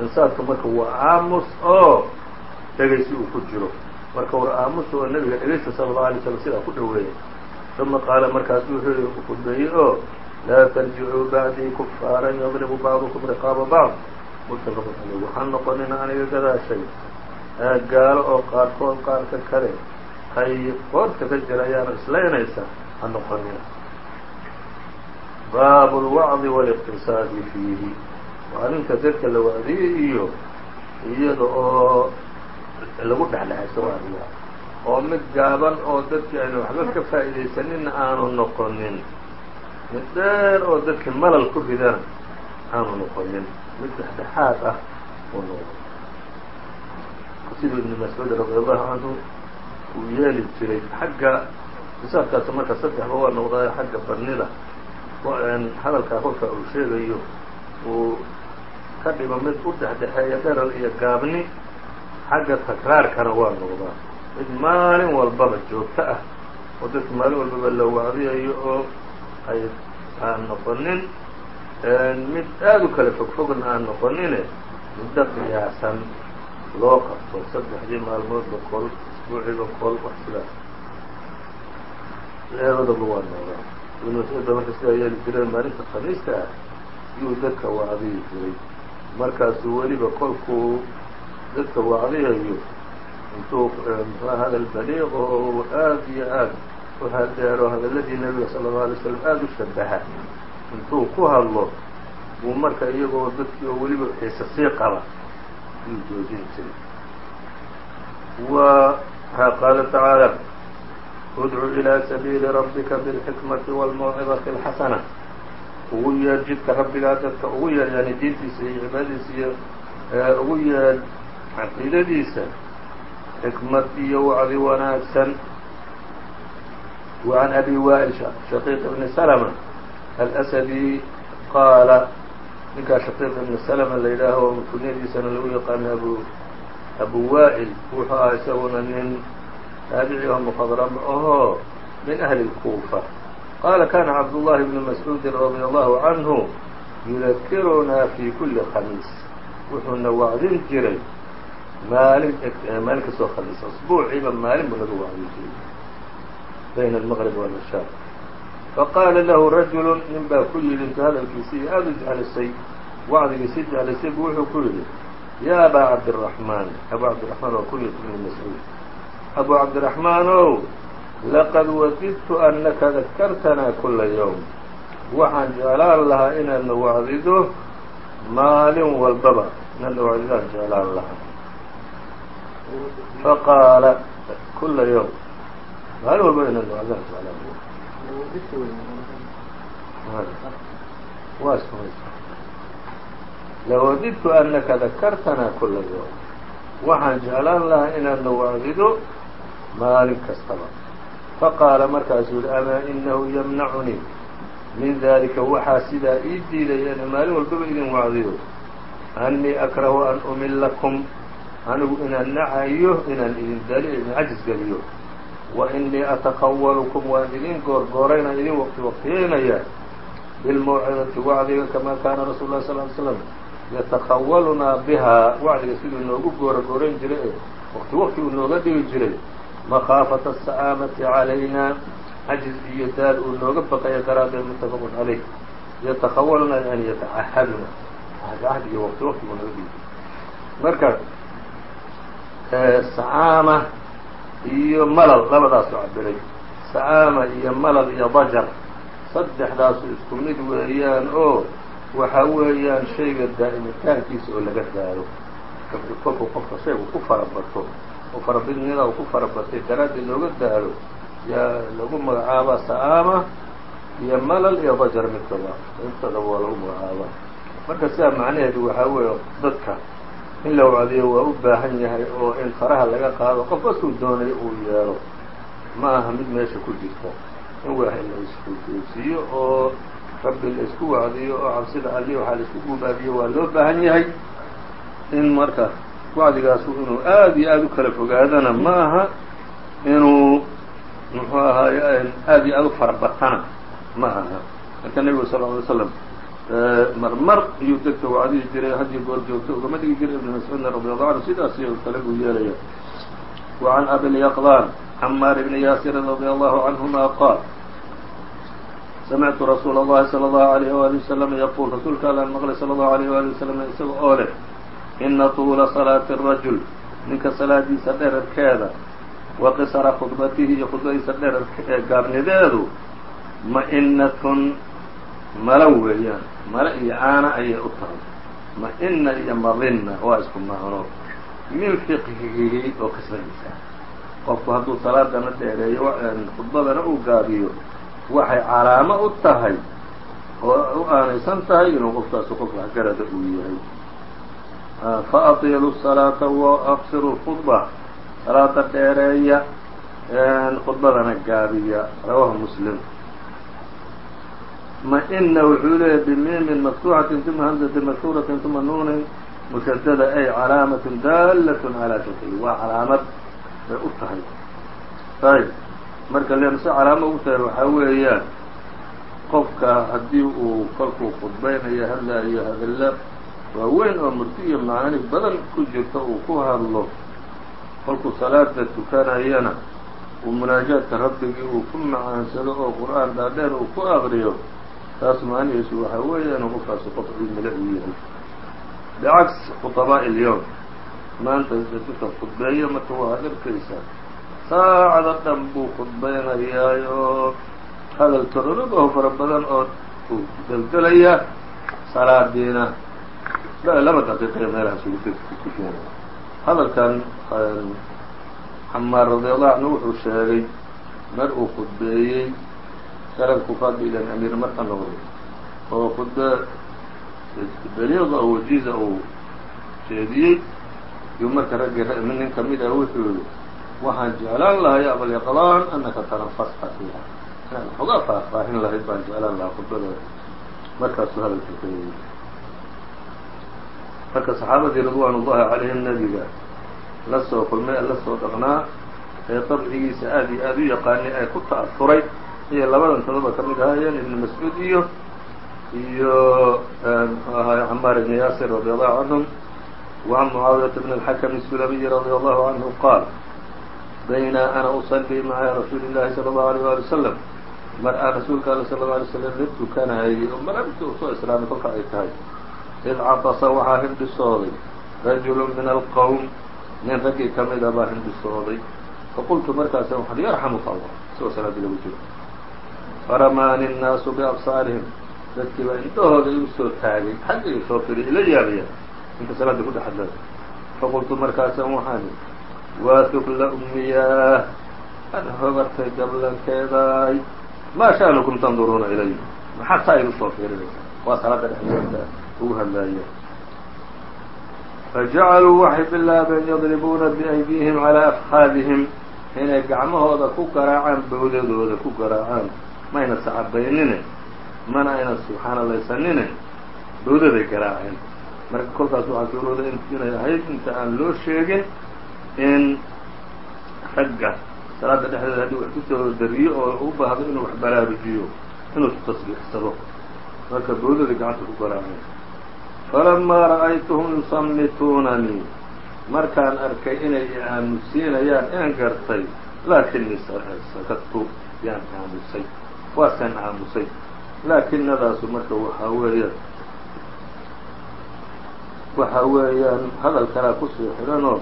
insaadka marka waa aamus oo dhegaysi uu ku jiro. Marka war aamus oo nebiga dhegaysta sala allau alay slam sidaa ku dhoweeyay uma qaala markaasu wuxuu khudbeeyey oo laa tarjicuu bacdii kufaaran yadribu bacdukum riqaaba bacd muttafaqun caleyh waxaan noqonina aniga gadaashay. Gaalo oo qaarkood qaarka kale ay qoorta ka jirayaano islaynaysa ha noqonina baabu اlwacdi wاliqtisaadi fiihi wacdinta dadka la wacdiyey iyo iyada oo lagu dhexdhexayso wacdiga oo mid gaaban oo dadkii aynu waxba ka faa'iidaysanina aanu noqonin. Mid dheer oo dadkii malal ku ridana aanu noqonin. Mid dhexdhexaad ah uu noqdo siduu ibn mascuud radi allahu canhu uu yeeli jiray xagga isaabkaas marka saddexba waa noqdaayo xagga badnida hadalkaa kolka uu sheegayo uu ka dhigo mid u dhexdhexeeya dherar iyo gaabni xagga takraarkana waa noqdaa mid maalin walbaba joogto ah oo dadka maalin walbaba la wacdiyayo oo ay aan noqonin mid aada u kala fogfogna aan noqonine muddo qiyaasan loo qabto. Saddexdii maalmoodba kol isbuuciba kol wax sidaas labadaba waa noqdaa ibn mascuud ba marka sidaa yeeli jiray maalinta khamiista ah yuu dadka wacdiyi jiray. Markaasuu weliba kolkuu dadka wacdiyayo intuu eh, mxua hadal baliiq oo aad iyo aad u hadeero hadalladii nebiga sala allau alay slam aada u shabaha intuu ku hadlo buu marka iyagoo dadkii oo weliba xiise sii qaba yuu joojin jiray. Wa qaala tacaala udcu ilaa sabiili rabbika bilxikmati wاlmawcidati اlxasana ugu yeer jidka rabbigaa dadka ugu yeer yani diintiisa iyo cibaadadiisa iyo ugu yeer caqiidadiisa xikmad iyo wacdi wanaagsan وعn أbي wائل شhقيq بن سلمة الأسدي qaala ninkaa shaqيq ibn slma la yidhaaho kunyadiisana lagu yaqaano abu abu wa'il wuxuu ahaa isaguna nin taabici oo mkhadrm ahoo min أhli الكufa qaala kana cabdullahi bnu mascuudin radia allahu canhu yudakirunaa fii kuli khamiis wuxuuna wacdin jiray maalin maalin kastoo khamiis asbuuciiba maalin buu naga wacdin jiray bayna almaqrib walishaa faqaala lahu rajulu nin baa ku yidhi intuu hadalkiisi aada u jeclisay wacdigiisi jeclisay buu wuxuu ku yidhi ya abaa cabdiraxmaan abu cabdiraxmaan waa kunyat ibnu mascuud abu cabdiraxmaan laqad wadidtu annaka dakartanaa kula yowm waxaan jeclaan lahaa inaadna wacdido maalin walbaba inaadna wacdidaan jeclaan lahaa faqaala kula yowm maalin walba inaadna wacdidaan jeclaan lawadidtu annaka dakartanaa kula yowm waxaan jeclaan lahaa inaadna wacdido maalin kastaba faqaala markaasuu yihi amaa inahu yamnacunii min dalika waxaa sidaa ii diidaya inaan maalin walbaba idin wacdiyo annii akrahu an umilakum anigu inaan nacayo inaan idin dali idin cajis geliyo wa inii atakhawalukum waan idin goorgooraynaa idin waqti waqtiyeynaya bilmawcidati wacdiga kamaa kaana rasuul lah sal ly slam yatakhawalunaa bihaa wacdiga siduu inoogu gooragoorayn jiray ee waqti waqti uu nooga dhigi jiray makhaafata asa'aamati calayna cajiz iyo daal uu nooga baqaya daraaddeed muttafaqun calayh. yatakhawalunaa yani yatacahaduna ahd iyo waqti waqti buu nooga dhigi jiray marka sacaama iyo malal labadaasoo cabiray sacaama iyo malal iyo dajar saddexdaasu isku mid weeyaan oo waxa weeyaan shayga daa'imitaankiisa oo laga daaro kolkuu qofka shaygu ku farabato farabidnida uu ku farabatay daraaddeed looga daaro yaa lagu magacaabaa sa'aama iyo malal iyo dajar midkaba intadaba waa lagu magacaabaa. Marka sidaa macnaheedu waxaa weeye dadka in la wacdiyo waa u baahan yahay oo in faraha laga qaado qof kasuu doonayo uu yeelo. Ma aha mid meesha ku jirta in waa la iskusiiyo oo rabbi la isku wacdiyo oo cabsida alli waxaa la isku gubaadiyo waa loo baahan yahay in marka wacdigaasu inuu aad iyo aad u kala fogaadana ma aha inuu muxuu ahaaye aad iyo aad u farabatana ma aha marka nebigu sal ly slam marmar iyuu dadka wacdihi jiray had iyo goor joogto ugama dhigi jiray ibn mascuudna radi allahu canhu sidaas iyo kale buu yeelaya وعn abilyaqdاn cmاr bn yaasir radي allahu canهuma qaal samictu rasuul اllahi slى اllahu عalيh wali wslam yquul rasuulka alaan maqlay salى اllahu عalيh wali wslam isaga oo leh ina tuula salaati rajul ninka salaadiisa dherarkeeda wa qisara khudbatihi iyo khudbadiisa dherar gaabnideedu ma'inatun mala weeyaan male iyo caana ayay u tahay ma'ina iyo madinna waa isku maano min fiqhihi oo qisadiisa qofku hadduu salaadana dheereeyo khudbadana uu gaabiyo waxay calaamo u tahay oo u aanaysan tahay inuu qofkaasi qof waxgarada uu yahay faatilu الsalaata waaqsiru khudba salaada dheereeya khudbadana gaabiya rawahu muslim ma-ina wuxuu leeyahy bimimin maftuuxatin uma hamzatin mashhuuratin uma nuunin mushadada ay calaamat daalat calaa shakli waa calaamad bay u tahay ayb marka leemse calaamo ugu tahay waxaa weeyaan qofka haddii uu kolkuu khudbaynayo hadlaayo hadalla waa weyn oo murdi iyo macaani badan ku jirta uu ku hadlo kolkuu salaada tukanayana uu munaajaadka rabbigii uu ku macaansado oo qur'aan dhaadheer uu ku akriyo taas macnihiisu waxaa weeye inuu qofkaasi qof cilmi uu yahay bicagsi khutabaa'i ilyowm maanta dadka khudbeeya marka waa aad arkaysaa saacada dhan buu khudbaynayaa oo hadal tororog oo fara badan oo u daldalayaa salaadiina laba daqiiqaya meelahaas ugu tukanaya hadalkan xamaar radiallahu canhu wuxuu sheegay mar uu khudbeeyey sharanku fadilan amiir marka noqday oo khudbe beliiqa oo wajiiza uu jeediyey yuu marka raggii nin ka mid ah wuxuu yihi waxaan jeclaan lahay abalyaqdaan anaka tanafasta fiiha inaad waxoogaa faahfaahin lahayd baan jeclaan lahaa khudbada markaasuu hadalka ka marka saxaabadii ridwaanullahi calayhim nebiga la soo kulmay la soo dhaqnaa ee dabcigiisa aad iyo aada u yaqaanay ee ku ta'afuray ayay labadan todoba ka mid ahaayeen ibnu mascuud iyo iyo muxuu ahaay camaar ibni yaasir radi allahu canhum wacan mucaawiyata bn alxakami sulamiyi radi allahu canhu qaal bayna ana usallii maca rasuuli illahi sala allahu alayh waali wasalam mar aan rasuulka ale sala lla alay slam la tukanayay oo marabti u soo islaamay id cabasa waxaa hindhisooday rajulu min alqowm nin raggii ka mida baa hindhisooday faqultu markaasa waxaan yarxamuka allah isagoo salaadii lagu jiro faramaani الnaasu biabsaarihim dadkii baa indhahooda igu taagay xagga igu soo firiy ila yaabaya ninka salaada ku dhexadlada faqultu markaasaan waxaan waatugla umiyaah an hogartay gablankeedaay maa sha'nukum tanduruuna ilay maxaad saa igu soo fiirinaysaa waa salaada dhexdeeda ugu hadlaaya fajacaluu waxay bilaabeen yadribuuna biaydiihim calaa afhaadihim. Inay gacmahooda ku garaacaan bawdadooda ku garaacaan. Mayna sacabaynine? Mana ayna subxaanalaysanine bawdaday garaaceen. Marka kolkaas waxaa suurooda inay ahayd inta aan loo sheegin in ragga salaada dhexdeeda haddii wax ku soo dariyo oo u baahdo inuu wax baraarujiyo inuu tasbiixsado. Marka bawdadii gacanta ku garaaceen falamaa ra'aytuhum yusammituunanii markaan arkay inay aamusiinayaan een gartay laakinii sakadtu yaan aamusay waasaan aamusay laakinadaasu marka waxaa weeya waxa weeyaan hadal kalaa ku sii xidhanoo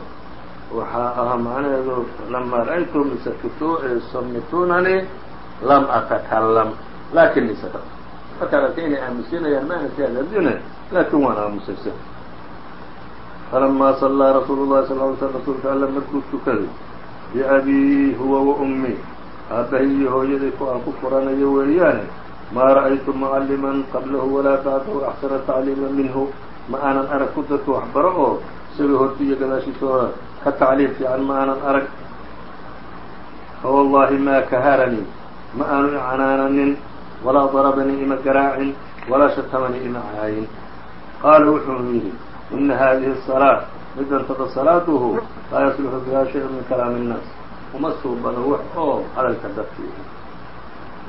waxaa ahaa macnaheedu lamaa ra'aytuhum yusammituunanii lam atakalam lakinii sakadtu markaan arkay inay aamusiinayaan ma ana ka hadadine laakin waan aamusaysa falamaa sallaa rasuulu llahi sal ly slm rasuulka alla markuu tukaday biabii huwa wa ummii aabbahay iyo hooyaday ku aan ku furanayo weeyaane maa ra'aytu mucalliman qablahu walaa bacdahu axsana tacliima minhu ma aanan arag ku dadka waxbaro oo isagoo horti iyo gadaashiisooda ka tacliim fiican ma aanan arag fawallahi maa kaharanii ma aanu icanaananin walaa darabanii ima garaacin walaa shatamanii ima caayin qaala wuxuu yidhi ina haadihi asalaa midantaba salaaduhu laa yasluxu biha shay min kalaami innaas uma suubano wax oo hadalka dadkii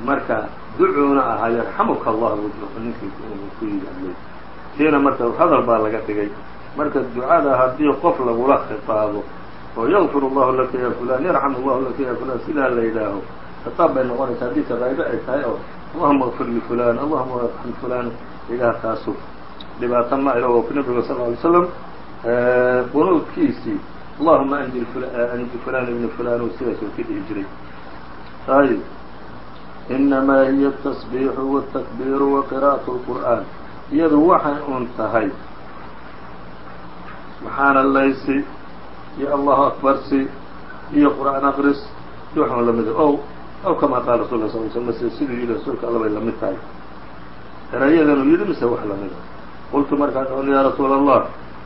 marka ducuuna ahaa yarxamuka allah buu ninkii ku yidhahdey tiina marka hadal baa laga dhigay marka ducada haddii qof lagula khitaabo oo yakfir allahu laka ya fulan yarxam allahu laka ya fulan sidaa la yidhaaho khitaab bay noqonaysaa haddii sabaaiba ay tahay oo allahuma اغfir lifulan allahuma arxam fulan ilaah taasu dhibaato ma ilo oo nabiga sal ly slam qunuudkiisii allahuma anji anji fulan ibni fulan sidaas oo ka dhihi jiray ayb inamaa hiya الtasbiixu wالtakbiiru waqira'aة الqur'an iyadu waxay un tahay maxaana laysi iyo allahu akbarsi iyo qur'aan aqris iyo waxaan lamida o aw kamaa qaala rasul sl mase siduu yidhi rasuulka alla bay la mid tahay. Erayadanuu yidhi mise wax lamida qultu markaan on yaa rasuula allah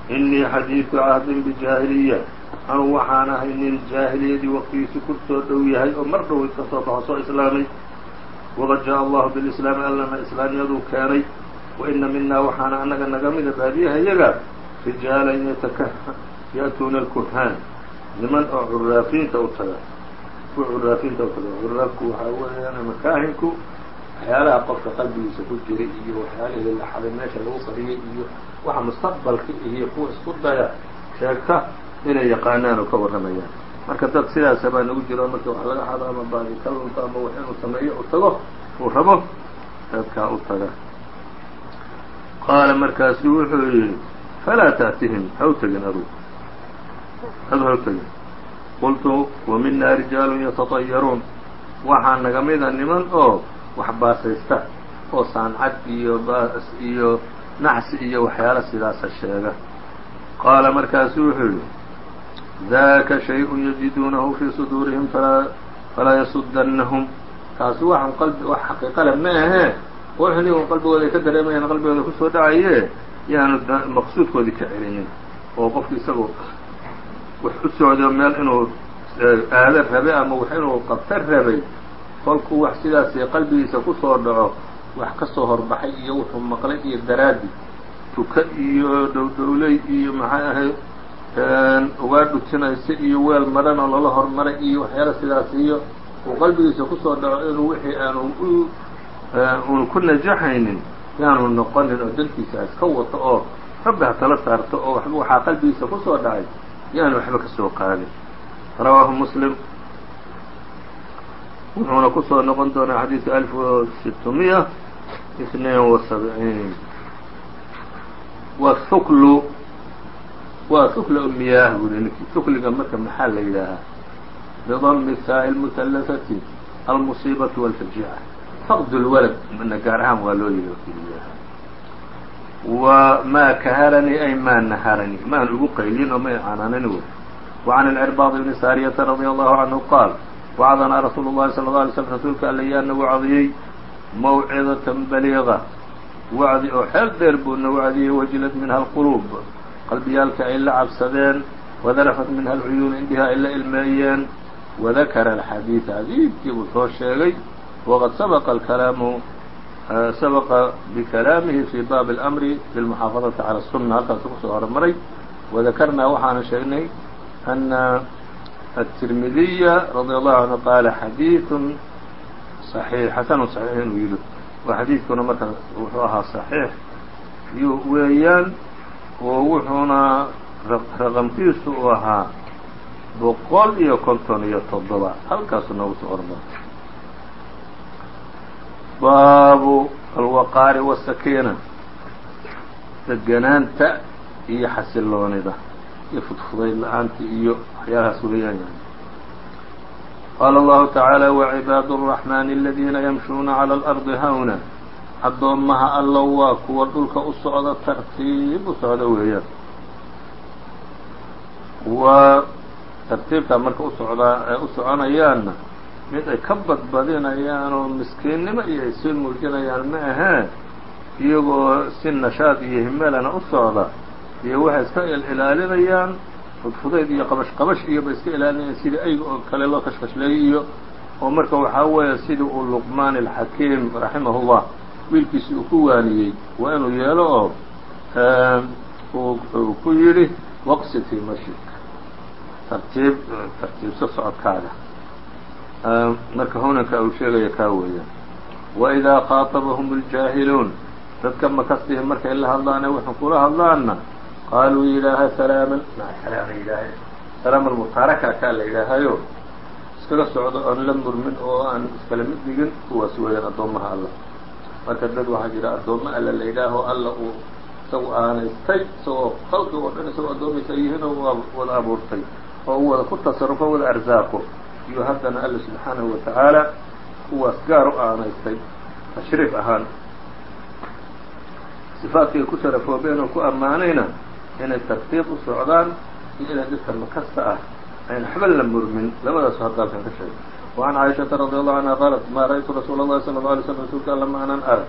inii xadiidu cahdin bijaahiliya. Anu waxaan ahay nin jaahiliyadii waqtigiisu ku soo dhow yahay oo mar dhow ka soo baxo soo islaamay. Waqad jaءa allahu bilislaami allana islaamyaduu keenay. Wa ina minaa waxaana annaga naga mida baadiyahayaga rijaalan ya'tuuna alkuhaan niman oo curaafiinta u taga kuwa curaafiinta u taga curaafku waxaa weeyaan makaahinku waxyaalaha qofka qalbigiisa ku jiray iyo waxyaalihii la xaday meesha lagu qariyay iyo waxa mustaqbalka iyo kuwa isku daya sheegta inay yaqaanaan oo ka warramayaan. Marka dad sidaasa baa nagu jiro marka wax laga xado ama baadi ka lunto ama wax inuu sameeyo u tago uu rabo dadkaa u taga. Qaala markaasu wuxuu yidhi falaa ta'tihim ha u tegin adug adhor tegay qultu wa minaa rijaalun yatatayaruun. Waxaa naga mida niman oo wax baasaysta oo saancad iyo baas iyo nacsi iyo waxyaala sidaasa sheega. Qaala markaasu wuxuu yidhi daka shayءu yajiduunahu fii suduurihim falaa yasudannahum taasi waxan qalbi wax xaqiiqale ma ahee un qalbigooda ay ka dareemayaan qalbigooda ku soo dhacaye yaanu maqsuudkoodii ka celinin. Oo qofki isagoo wax u socdo meel inuu aado rabe ama wax inuu qabta rabay. Kolkuu wax sidaas qalbigiisa ku soo dhaco wax ka soo horbaxay iyo wuxuu maqlay iyo daraadi tuka iyo dhowdhowley iyo maxay ahay ugaa dhutinaysa iyo weel maran oo lala hormaray iyo waxyaala sidaas iyo uu qalbigiisa ku soo dhaco inuu wixii aanu u unu ku najaxaynin yaanu noqonin oo dantiisa iska wato oo rabbi ha tala saarto oo waxaa qalbigiisa ku soo dhacay yaanu waxba ka soo qaadin rawaahu muslim wuxuuna kusoo noqon doonaa xadiidka alf sitmiya اثنين وسبعين wthuklu waa hukl miyaah buri ninki hukliga marka maxaa la yidhaahaa bdm الsaaء الmثlثةi almuصiibaةi والfajiعة fqd اlwalad na gaar ahaan waa loo yidhi wmaa kaharanii ay maa naharanii maan ugu qaylin oo ma canaanani wey وعn الcرباض بن sاryةa رadي الله عanهu qاal وacdanaa rasuul الlahi صلى اه علي sلم rasuulka alla yaa nagu cadiyey mawcidaة baliiغة wacdi oo xeel dheer buuna wacdiyey wajilad minha alquluub qalbiyaalka ay la cabsadeen wadarafat minha alcuyuun indhiha ay la ilmeeyeen wadakara alxadiid xadiidkii buu soo sheegay waqad sabaqa alkalaamu sabaqa bikalaamihi fi baabi اlamri bilmuxaafadati cala الsuna halkaasu kusoo hormaray wadakarnaa waxaana sheegnay ana التirmidiya radي allahu canhu qaala xadiiثu صaxiix xasanu صaxiix inuu yidhi waa xadiidkuna marka wuxuu ahaa صaxiix yu weeyaan oo wuxuuna raqamkiisu uu ahaa boqol iyo konton iyo toddoba halkaasu noogu soo hormar baabu alwaqaari wasakiina deganaanta iyo xasiloonida iyo fudfudayd la'aanta iyo waxyaalahaas weeyaan yani qaala allahu tacaala wacibaadu araxmaani aladiina yamshuuna cala alardi hawna. Addoommaha allo waa kuwa dhulka u socda tartiib u socda weeyaan. Kuwa tartiibtaa marka u socdaa ee u soconayaanna mid ay ka badbadinayaan oo miskiinnimo iyo ay muujinayaan ma ahee iyagoo si nashaad iyo himelana u socda iyo waxay iska ilaalinayaan fudfudayd iyo qabash qabash iyo iska ilaalinayaan sidii ayga oo kale loo kashkashleeyey iyo oo marka waxaa weeye sidii uu luqmaan alxakiim raximahullah wiilkiisi uu ku waaniyey waa inuu yeelo oo uu ku yidhi waqsid fii mashik. Tartiib tartiibso socodkaaga marka hunanka uu sheegaya kaa weeyaan waidaa khaaطabahum اljaahiluun dadka makastihi markay la hadlaane wuxuu kula hadlaana qaaluu yidhaaha salaama yidhaaha salaama mutaaraka kaa la yidhaahayo iskaga socdo oon la murmin oo aan iskala mid dhigin kuwaas weeyaan addoommaha alla marka dad waxaa jira addoommo alla la yidhaaho alla uu isagu aanaystay isagoo khalqi oo dhan isagoo addoomaysa yihiin oo wada abuurtay oo u wada ku tasarufo wada arsaaqo iyo haddana alla subxaanahu wa tacaala kuwaas gaar u aanaystay tashriif ahaan sifaadkay ku sharafoobeen oo ku ammaanayna inay tartiib u socdaan iyo inay dadka makasta ah ayna waxba la murmin labadaas hadalkan ka sheegay وعn caaishaةa radي allahu canha qaalat ma ra'ytu rasuula اllahi salى اله alay slm rasuulka alla ma anan arag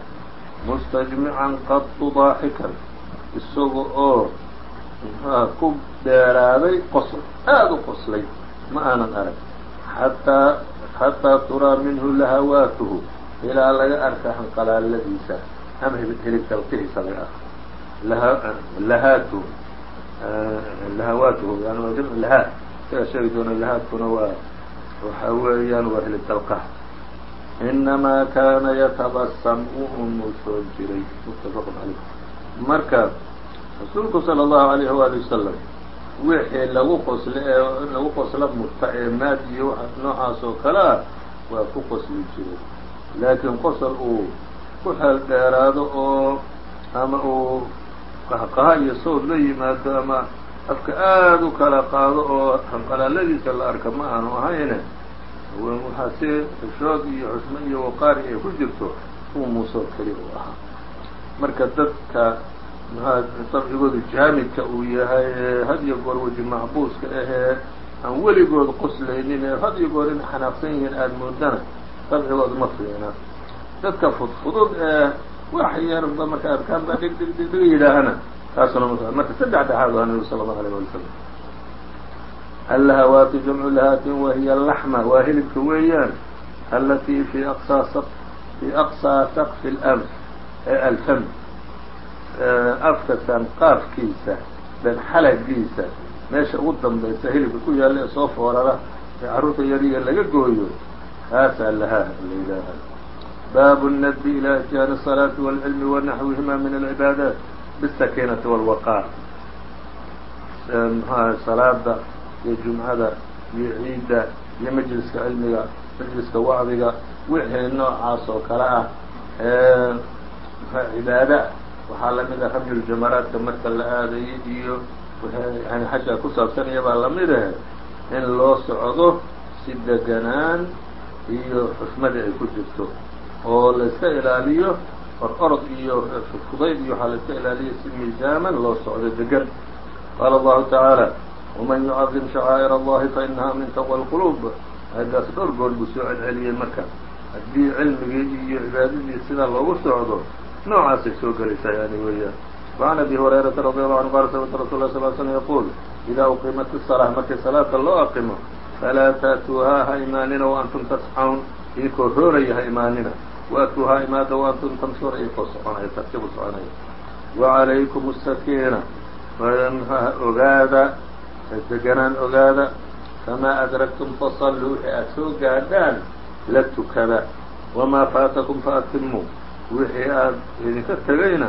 mustajmican qadu daaxikan isaga oo ku dheeraaday qosl aada u qoslay ma aanan arag xataa xataa turaa minhu lahawaatuhu ilaa laga arka hanqalaaladiisa ama hilib dalqihiisa laga arko lahaatu lahawaatuhu yani waa jamc lahaat isaga sheegi doona lahaatkuna waa waxa weeyaan waa hilib dalqah inamaa kaana yatabasam uu muusoo jiray muttafaq caleyh marka rasuulku salى اllahu alayh waali wasalam wixii lagu qosle ee lagu qosla murta ee maad iyo noocaas oo kale ah waa ku qosli jiray. Laakiin qosol uu ku xeel dheeraado oo ama uu qahqaha iyo sawd la yimaado ama afka aada u kala qaado oo hanqalaaladiisa la arka ma aanu ahayne waxaa si xishood iyo xusmo iyo waqaari ay ku jirto uu muusoo keli u ahaa. Marka dadka dabcigoodu jaamidka uu yahay ee had iyo goor weji macbuuska ahee aan weligood qoslaynin ee had iyo goor inay xanaaqsan yihiin aada moodana dabcigoodu ma fiicna. Dadka fudfudud ee wax yarba marka arkaan baa dhig dhig dhig dhiga yidhaahana taasuna ma marka saddex dhexaad waa nabigu sala allahu alayh wali slam allahawaatu jamcu lahaatin wahiya laxma waa hilibka weeyaan alatii fi aqsaa fi aqsaa saqfi lam ee alfam afka sanqaafkiisa dan xalagiisa meesha ugu dambaysa hilibka ku yaalla ee soo foorara ee carruurta yariya laga gooyo taasaa lahaa la yidhaaha baabu الndbi ilى ityaani الصalaaةi wاlcilmi wanaxwihima min alcibaadaat bالsakiinati wاlwaqaar mxuaha salaada iyo jumcada iyo ciidda iyo majliska cilmiga majliska wacdiga wixii noocaas oo kale ah ee cibaada waxaa la mid ah ramyuljamaraadka marka la aadayay iyo yani xagga ku saabsanaya baa la mid ahe in loo socdo si deganaan iyo xusmadii ay ku jirto oo la ilaaliyo or orod iyo fudayd iyo waxaa la ilaaliyo si miisaaman loo socdo degan qaala allahu tacaala waman yucadim shacaa'ir allahi fainaha min taqwa alquluub aayaddaas dhowr goor buu soo celceliyey marka. Haddii cilmigii iyo cibaadadii sidaa loogu socdo noocaasay soo gelaysaa yani weeyaan وعn أbي هuريرaةa رضي الله عنه qال سمعت رsuل اه صل سلم يقول إذا أqimat الصلاة markii salaada loo aqimo falaa تأتوuhaa ha imaanina وأntum tasxuun idinkoo rooraya ha imaanina وأتوuhaa imaada وأntum tamshuuna idinkoo soconaya tartibu soconaya وعalayكم السakينة ogaada deganaan ogaada فmaa أdركتم faصلوا wixii aad soo gaadhaan la tukada وmaa faataكم faأtimuu wixii aad idinka tegayna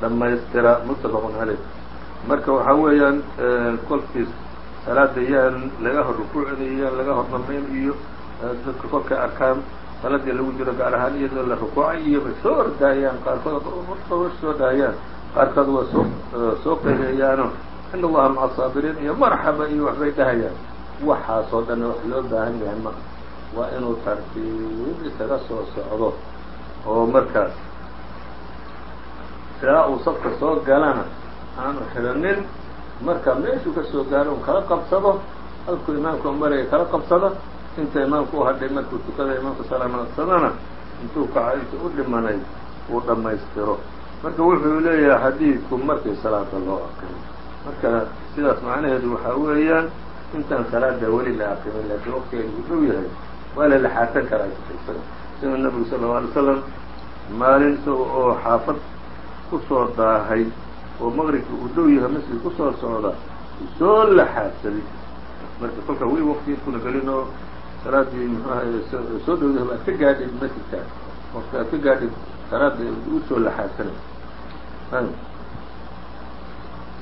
dhamaystira mutafaqun caleyh marka waxaa weeyaan kolkiis salaada yaan laga hor rukuucda yaan laga hor dhamayn iyo dadka kolkay arkaan salaadii lagu jiro gaar ahaan iyadoo la rukuucay iyo bay soo ordaayaan qaarkood soo dhahayaan qaarkood waa soo soo qeeyayaano in allaha maca asaabiriin iyo marxaba iyo waxbay dhahayaan. Waxaasoo dhan wax loo baahan yahay ma waa inuu tartiib isaga soo socdo oo markaas ilaa uu safka soo galana aanu xidhanin marka meeshuu ka soo gaaro un kala qabsado halkuu imaamka maraya kala qabsado inta imaamku u hadhay markuu tukada imaamka salaamsadana intuu kaca intuu u dhimanay uu dhammaystiro. Marka wuxuu leeyahay xadiidku markii salaada loo aqimo marka sidaas macnaheedu waxaa weeyaan intaan salaada weli la aqimin laakiin waqtigeedu u dhow yahay waa la laxaatan karaa isaga sida nabigu sala lla alay slam maalin isaga oo xaafad ku soo daahay oo maqribka uu dhow yahay masjid ku soo socda soo laxaadsaday marka kolka weli waqtigeedkuna gelin oo salaadii muxuahay soo dhowdahay aad ka gaadhid masjidka. Waqti aad ka gaadhid salaada u soo laxaadsanay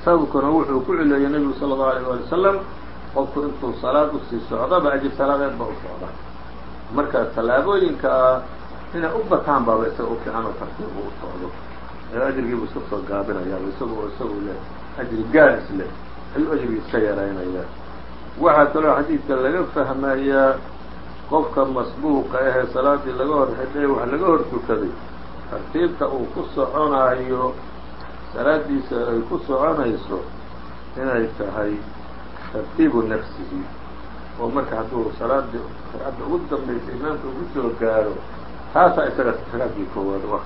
sababkuna wuxuu ku cileeyey nebigu sala allahu alayh waali wasalam qofku intuu salaad u sii socdaba ajir salaadeed ba u socda marka tallaabooyinka inay u bataan baaba isaga u fiican oo tartiib u socdo. Ajrigiibu iska soo gaabinayaaba isaga oo isagu leh ajri gaaris leh ayuu ajrigi iska yaraynayaa waxaa kaloo xadiidka laga fahmayaa qofka masbuuqa ahee salaadii laga hor xidhay wax laga hor tukaday tartiibta uu ku soconaayo salaadiisa ay ku soconayso inay tahay tartiibu nafsihi oo marka hadduu salaadii ragcadda ugu dambaysa imaamka ugu soo gaaro taasaa isaga ragcaddii koowaad u ah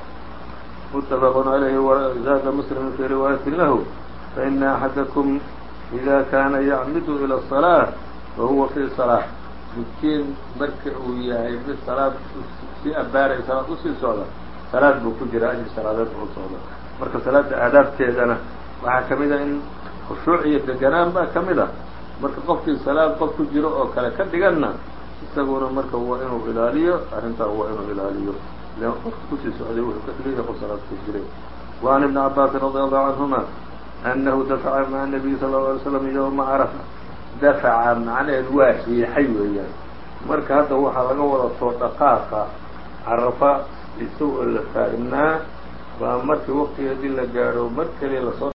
متفق عليه وزاد مسلم في رواية له فإن أحدكم إذا كان يعمد إلى الصلاة وهو في صلاة midkiin marka uu yahay mid salaad si abaaray salaad usii socda salaad buu ku jira ajri salaadeed buu socda marka salaada aadaabteedana waxaa ka mid a in khushuuc iyo deganaan baa ka mid a marka qofkii salaad qof ku jiro oo kale ka dhiganna isaguna marka waa inuu ilaaliyo arrintaa waa inuu ilaaliyo qofka kusii socday wuxuu ka dhigaya qof salaad ku jiray وعن ابن عباس رضي الله عنهما أنه دفع مع النبي صلى الله عليه وسلم يومa عرفة dafca macnaheedu waa riixay weeyaan marka hadda waxaa laga wada soo dhaqaaqa carafa isagoo la taagnaa baa markii waqtigeedii la gaadho mar keliya lasoo